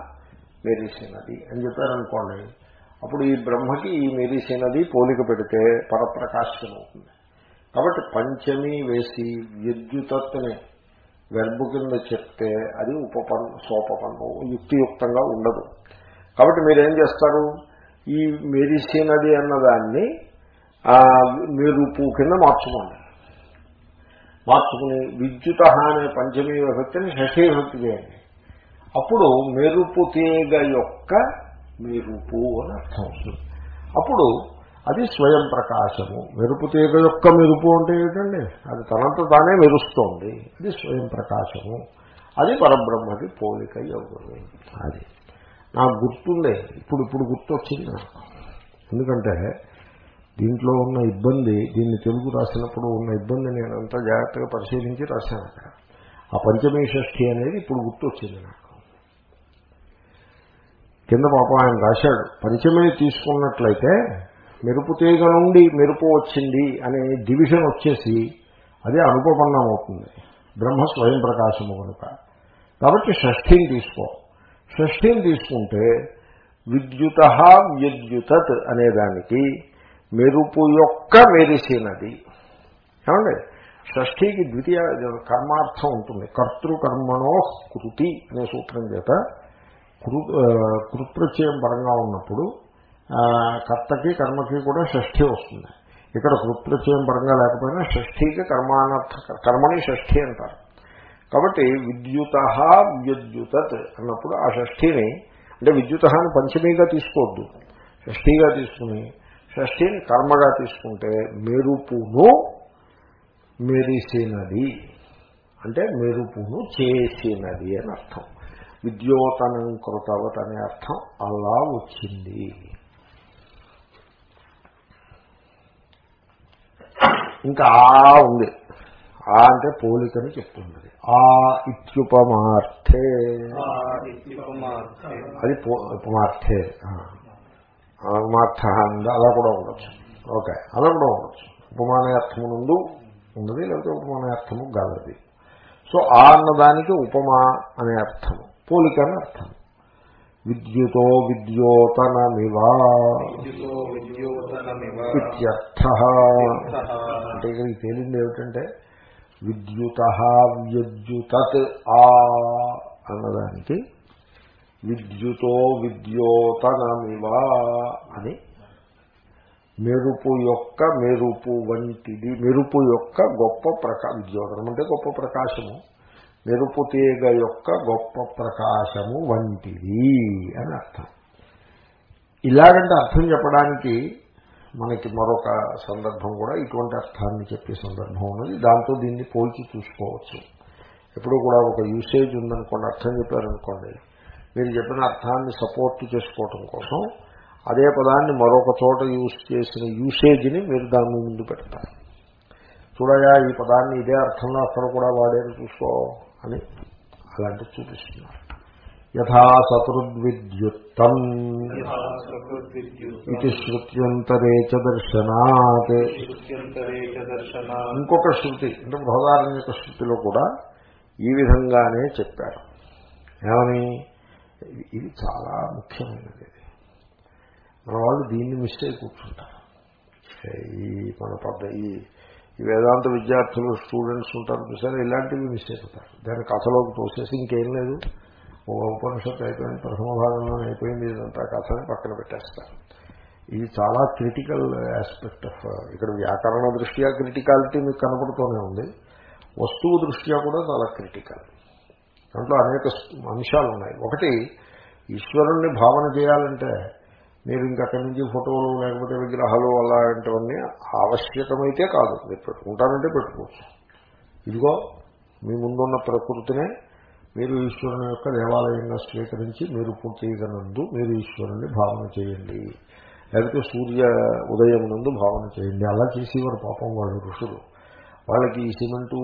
మెరిసినది. అని చెప్పారనుకోండి. అప్పుడు ఈ బ్రహ్మకి ఈ మెరిసినది పోలిక పెడితే పరప్రకాశం అవుతుంది కాబట్టి పంచమి వేసి విద్యుతత్తుని వెర్బు కింద చెప్తే అది ఉపపన్ సోపపన్నం యుక్తియుక్తంగా ఉండదు. కాబట్టి మీరేం చేస్తారు? ఈ మెరిసినది అన్నదాన్ని ఆ, మెరుపు కింద మార్చుకోండి. మార్చుకుని విద్యుత అనే పంచమీ విభక్తిని షష్ఠీ విభక్తి చేయండి. అప్పుడు మెరుపు తీగ యొక్క మెరుపు అని అర్థం వస్తుంది. అప్పుడు అది స్వయం ప్రకాశము. మెరుపు తీగ యొక్క మెరుపు అంటే ఏంటండి? అది తనంత తానే మెరుస్తోంది. అది స్వయం ప్రకాశము. అది పరబ్రహ్మకి పోలిక అవుతుంది అది. నాకు గుర్తుండే. ఇప్పుడు ఇప్పుడు గుర్తొచ్చింది నాకు. ఎందుకంటే దీంట్లో ఉన్న ఇబ్బంది దీన్ని తెలుగు రాసినప్పుడు ఉన్న ఇబ్బంది నేను అంతా జాగ్రత్తగా పరిశీలించి రాశాను. అక్కడ ఆ పంచమీ షష్ఠి అనేది ఇప్పుడు గుర్తొచ్చింది నాకు. కింద పాపం ఆయన రాశాడు. పంచమీ తీసుకున్నట్లయితే మెరుపు తీగ నుండి మెరుపు వచ్చింది అనే డివిజన్ వచ్చేసి అదే అనుపపన్నం అవుతుంది. బ్రహ్మ స్వయం ప్రకాశము కనుక. కాబట్టి షష్ఠిని తీసుకో. షష్ఠీని తీసుకుంటే విద్యుత విద్యుతత్ అనేదానికి మెరుపు యొక్క మెరిసినది. ఏమండి? షష్ఠికి ద్వితీయ కర్మార్థం ఉంటుంది. కర్తృకర్మణో కృతి అనే సూత్రం చేత కృప్రత్యయం పరంగా ఉన్నప్పుడు కర్తకి కర్మకి కూడా షష్ఠి వస్తుంది. ఇక్కడ కృప్రత్యయం పరంగా లేకపోయినా షష్ఠీకి కర్మానర్థ కర్మని షష్ఠి అంటారు. కాబట్టి విద్యుత విద్యుత్ అన్నప్పుడు ఆ షష్ఠిని అంటే విద్యుత అని పంచమీగా తీసుకోవద్దు. షష్ఠిగా తీసుకుని షష్ఠిని కర్మగా తీసుకుంటే మెరుపును మెరిసినది. అంటే మెరుపును చేసినది అని అర్థం. విద్యోతనం కృతవత్ అనే అర్థం అలా వచ్చింది. ఇంకా ఆ ఉంది. ఆ అంటే పోలికని చెప్తున్నది ఆ ఇత్యుపమార్థే. అది ఉపమార్థే. ఉపమార్థ అంద అలా కూడా ఉండొచ్చు. ఓకే. అలా కూడా ఉండొచ్చు. ఉపమాన అర్థము నుండు ఉన్నది లేకపోతే ఉపమాన అర్థము గలది సో ఆ అన్నదానికి ఉపమా అనే అర్థము. పోలిక అనే అర్థం. విద్యుతో విద్యోతనమివా. ఇత్యర్థ. అంటే ఇక్కడికి తేలింది ఏమిటంటే విద్యుత విద్యుతత్ ఆ అన్నదానికి విద్యుతో విద్యోతనమివా అని మెరుపు యొక్క మెరుపు వంటిది మెరుపు యొక్క గొప్ప ప్రకా విద్యోతనం అంటే గొప్ప ప్రకాశము. మెరుపు తీగ యొక్క గొప్ప ప్రకాశము వంటిది అని అర్థం. ఇలాగంటే అర్థం చెప్పడానికి మనకి మరొక సందర్భం కూడా ఇటువంటి అర్థాన్ని చెప్పే సందర్భం ఉన్నది. దాంతో దీన్ని పోల్చి చూసుకోవచ్చు. ఎప్పుడు కూడా ఒక యూసేజ్ ఉందనుకోండి అర్థం చెప్పారనుకోండి మీరు చెప్పిన అర్థాన్ని సపోర్ట్ చేసుకోవటం కోసం అదే పదాన్ని మరొక చోట యూజ్ చేసిన యూసేజ్ని మీరు దాని ముందు పెడతారు. చూడగా ఈ పదాన్ని ఇదే అర్థంలో అక్కడ కూడా వాడేది చూసుకో. అని అలాంటివి చూపిస్తున్నారు. యథా సతృద్విద్యుత్తం ఇది శృత్యంతరే చ దర్శనాత్. ఇంకొక శృతి అంటే బృహదారణ్యక శృతిలో కూడా ఈ విధంగానే చెప్పారు. ఏమని? ఇది చాలా ముఖ్యమైనది. మన వాళ్ళు దీన్ని మిస్ అయి కూర్చుంటారు. ఈ మన పద్ధ ఈ వేదాంత విద్యార్థులు స్టూడెంట్స్ ఉంటారు చూసారు? ఇలాంటివి మిస్ అయిపోతారు. దాని కథలోకి తోసేసి ఇంకేం లేదు. ఒక ఉపనిషత్తు అయిపోయింది ప్రథమ భాగంలో అయిపోయింది ఇదంతా కథని పక్కన పెట్టేస్తారు. ఇది చాలా క్రిటికల్ ఆస్పెక్ట్ ఆఫ్ ఇక్కడ వ్యాకరణ దృష్ట్యా క్రిటికాలిటీ మీకు కనపడుతూనే ఉంది. వస్తువు దృష్ట్యా కూడా చాలా క్రిటికల్ దాంట్లో అనేక అంశాలు ఉన్నాయి ఒకటి ఈశ్వరుణ్ణి భావన చేయాలంటే మీరు ఇంకక్కడి నుంచి ఫోటోలు లేకపోతే విగ్రహాలు అలాంటివన్నీ ఆవశ్యకమైతే కాదు. మీరు పెట్టుకుంటారంటే పెట్టుకోవచ్చు. ఇదిగో మీ ముందున్న ప్రకృతినే మీరు ఈశ్వరుని యొక్క దేవాలయంగా స్వీకరించి మీరు చేయగలందు మీరు ఈశ్వరుని భావన చేయండి. లేకపోతే సూర్య ఉదయం నందు భావన చేయండి. అలా చేసేవారు పాపం వాళ్ళు ఋషులు. వాళ్ళకి ఈ సిమెంటు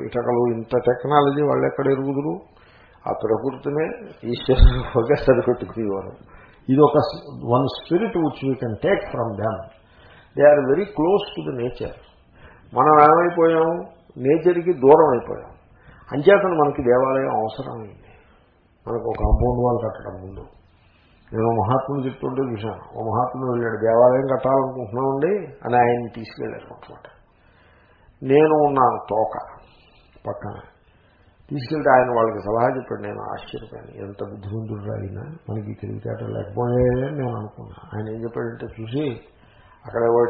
ఇటకలు ఇంత టెక్నాలజీ వాళ్ళు ఎక్కడ ఎరుగుదురు? ఆ ప్రకృతినే ఈశ్వరుని ఒక సరిపెట్టుకునేవారు. ఇది ఒక one spirit which we can take from them they are very close to the nature మనం ఏమైపోయాం నేచర్కి దూరం అయిపోయాం అంచేతను మనకి దేవాలయం అవసరమైంది. మనకు ఒక కాంపౌండ్ వాల్ కట్టడం ముందు. నేను మహాత్ముడు చెప్తుంటే చూశాను. ఓ మహాత్ముడు వెళ్ళాడు దేవాలయం కట్టాలనుకుంటున్నామండి అని ఆయన్ని తీసుకెళ్ళారు అనమాట నేను ఉన్నాను తోక పక్కన. తీసుకెళ్తే ఆయన వాళ్ళకి సలహా చెప్పాడు నేను ఆశ్చర్యపోయాను. ఎంత బుద్ధిమంతుడు అయినా మనకి తెలివితేట లేకపోయాయని నేను అనుకున్నా. ఆయన ఏం చెప్పాడంటే చూసి అక్కడ ఏవో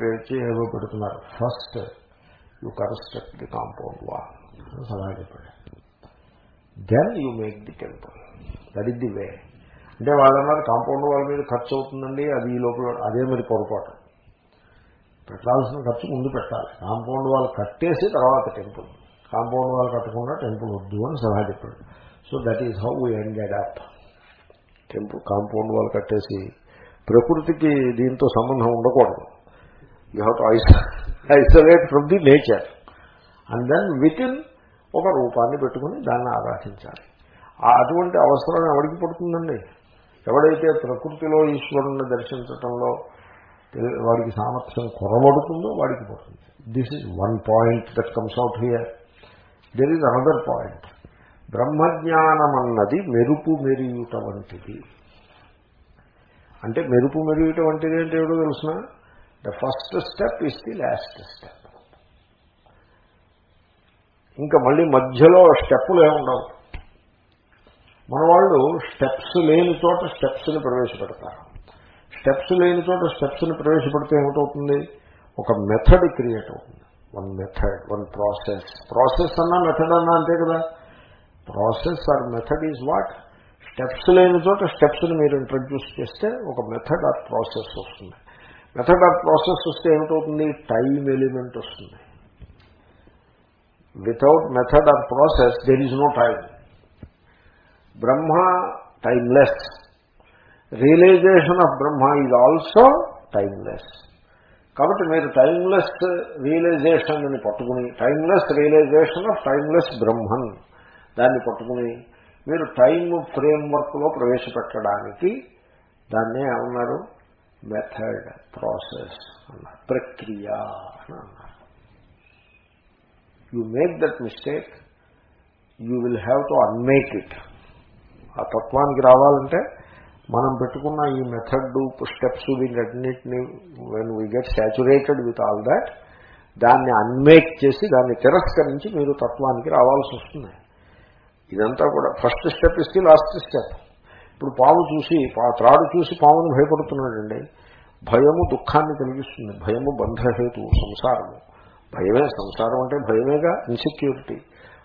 పేర్చి ఏదో పెడుతున్నారు. First you construct the compound wall అని సలహా చెప్పాడు. Then you make the temple that is the way అంటే వాళ్ళు అన్నారు కాంపౌండ్ వాళ్ళ మీద ఖర్చు అవుతుందండి అది ఈ లోపల అదే మరి పొరపాటు. పెట్టాల్సిన ఖర్చు ముందు పెట్టాలి. కాంపౌండ్ వాళ్ళు కట్టేసి తర్వాత టెంపుల్. కాంపౌండ్ వాళ్ళు కట్టకుండా టెంపుల్ వద్దు అని సలహా చెప్పాడు. So that is how we ended up temple compound వాళ్ళు కట్టేసి ప్రకృతికి దీంతో సంబంధం ఉండకూడదు. You have to isolate from the nature and then within ఒక రూపాన్ని పెట్టుకుని దాన్ని ఆరాధించాలి. ఆ అటువంటి అవసరం ఎవరికి పడుతుందండి? ఎవడైతే ప్రకృతిలో ఈశ్వరుణ్ణి దర్శించటంలో వాడికి సామర్థ్యం కొరబడుతుందో వాడికి పడుతుంది. This is one point that comes out here there is another point బ్రహ్మజ్ఞానం అన్నది మెరుపు మెరియుట వంటిది. అంటే మెరుపు మెరియుట వంటిది అంటే ఏమిటో తెలుసిన? The first step is the last step ఇంకా మళ్ళీ మధ్యలో స్టెప్పులు ఏముండవు మన వాళ్ళు స్టెప్స్ లేని చోట స్టెప్స్ని ప్రవేశపెడతారు. స్టెప్స్ లేని చోట స్టెప్స్ని ప్రవేశపెడితే ఏమిటవుతుంది? ఒక మెథడ్ క్రియేట్ అవుతుంది. One method one process process అన్నా మెథడ్ అన్నా అంతే కదా? Process or method is what steps లేని చోట స్టెప్స్ని మీరు ఇంట్రడ్యూస్ చేస్తే ఒక మెథడ్ ఆర్ ప్రాసెస్ వస్తుంది. మెథడ్ ఆర్ ప్రాసెస్ వస్తే ఏమిటవుతుంది టైం ఎలిమెంట్ వస్తుంది. Without method or process there is no time Brahma timeless realisation of Brahma is also timeless కాబట్టి మీరు టైమ్లెస్ రియలైజేషన్ అని పట్టుకుని timeless realisation of timeless Brahman దాన్ని పట్టుకుని మీరు టైమ్ ఫ్రేమ్వర్క్లో ప్రవేశపెట్టడానికి దాన్నే ఏమన్నారు? మెథడ్ ప్రాసెస్ అన్నారు. ప్రక్రియ అని అన్నారు. You make that mistake you will have to unmake it ఆ తత్వానికి రావాలంటే మనం పెట్టుకున్న ఈ మెథడ్ స్టెప్స్ వీటన్నిటిని when we get saturated with all that దాన్ని అన్మేక్ చేసి దాన్ని తిరస్కరించి మీరు తత్వానికి రావాల్సి వస్తుంది. ఇదంతా కూడా ఫస్ట్ స్టెప్ ఇస్తే లాస్ట్ స్టెప్ ఇప్పుడు పాము చూసి త్రాడు చూసి పామును భయపడుతున్నాడండి. భయము దుఃఖాన్ని కలిగిస్తుంది. భయము బంధహేతు సంసారము. భయమే సంసారం అంటే భయమేగా? ఇన్సెక్యూరిటీ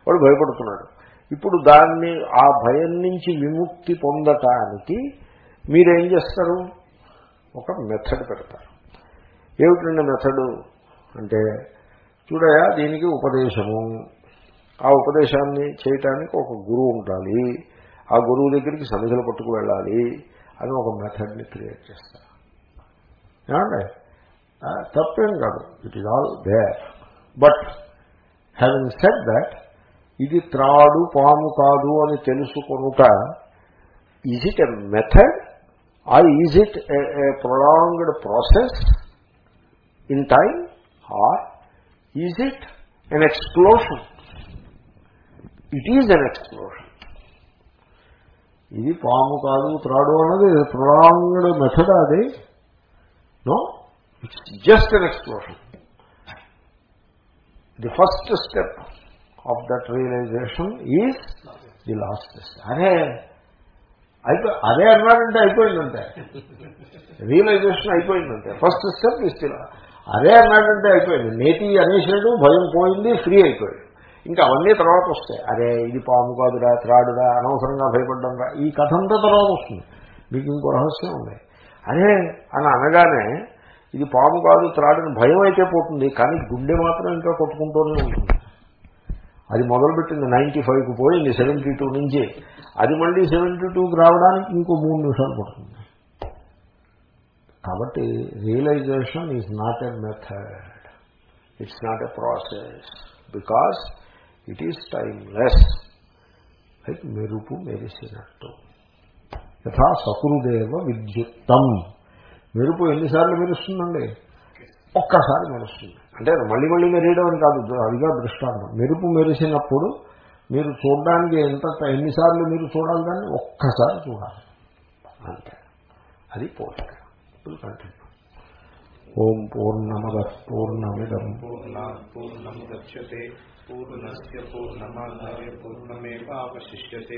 వాడు భయపడుతున్నాడు. ఇప్పుడు దాన్ని ఆ భయం నుంచి విముక్తి పొందటానికి మీరేం చేస్తారు? ఒక మెథడ్ పెడతారు. ఏమిటండి మెథడు? అంటే చూడయా దీనికి ఉపదేశము. ఆ ఉపదేశాన్ని చేయటానికి ఒక గురువు ఉండాలి. ఆ గురువు దగ్గరికి సన్నిధులు పట్టుకు వెళ్ళాలి అని ఒక మెథడ్ని క్రియేట్ చేస్తారు. ఏమండి? తప్పేం కాదు. It is all there but having set that ఇది త్రాడు పాము కాదు అని తెలుసుకొనుట is it a method or is it a prolonged process in time or is it an explosion it is an explosion ఇది పాము కాదు త్రాడు అన్నది ప్రొలాంగ్డ్ మెథడ్ అది no it's just an explosion the first step of that realization is the last step అదే అయిపో అదే అన్నారంటే అయిపోయిందంటే. రియలైజేషన్ అయిపోయిందంటే. ఫస్ట్ స్టెప్ ఇస్ అదే అన్నాడంటే అయిపోయింది. నేతి అనేసాడు భయం పోయింది ఫ్రీ అయిపోయాడు. ఇంకా అవన్నీ తర్వాత వస్తాయి. అరే ఇది పాము కాదురా త్రాడురా అనవసరంగా భయపడ్డం రా ఈ కథ అంతా తర్వాత వస్తుంది. మీకు ఇంకో రహస్యం ఉంది. అరే అని అనగానే ఇది పాము కాదు త్రాడని భయం అయితే పోతుంది కానీ గుండె మాత్రం ఇంకా కొట్టుకుంటూనే ఉంటుంది. అది మొదలుపెట్టింది నైంటీ ఫైవ్కి పోయింది సెవెంటీ టూ నుంచి. అది మళ్ళీ సెవెంటీ టూకి రావడానికి ఇంకో మూడు నిమిషాలు పడుతుంది. కాబట్టి realization is not a method it's not a process because it is timeless like మెరుపు మెరిసినట్టు. యథా సకురుదేవ విద్యుత్తం. మెరుపు ఎన్నిసార్లు మెరుస్తుందండి? ఒక్కసారి మెరుస్తుంది. అంటే మళ్ళీ మళ్ళీ మెరియడం అని కాదు అదిగా దృష్టాంతం. మెరుపు మెరిసినప్పుడు మీరు చూడడానికి ఎంత ఎన్నిసార్లు మీరు చూడాలి దాన్ని? ఒక్కసారి చూడాలి. అంతే. అది పోలిక కంటిన్యూ. ఓం పూర్ణమద పూర్ణమిదం. పూర్ణాత్ పూర్ణముద్యతే. పూర్ణస్య పూర్ణమాదాయ పూర్ణమేవావశిష్యతే.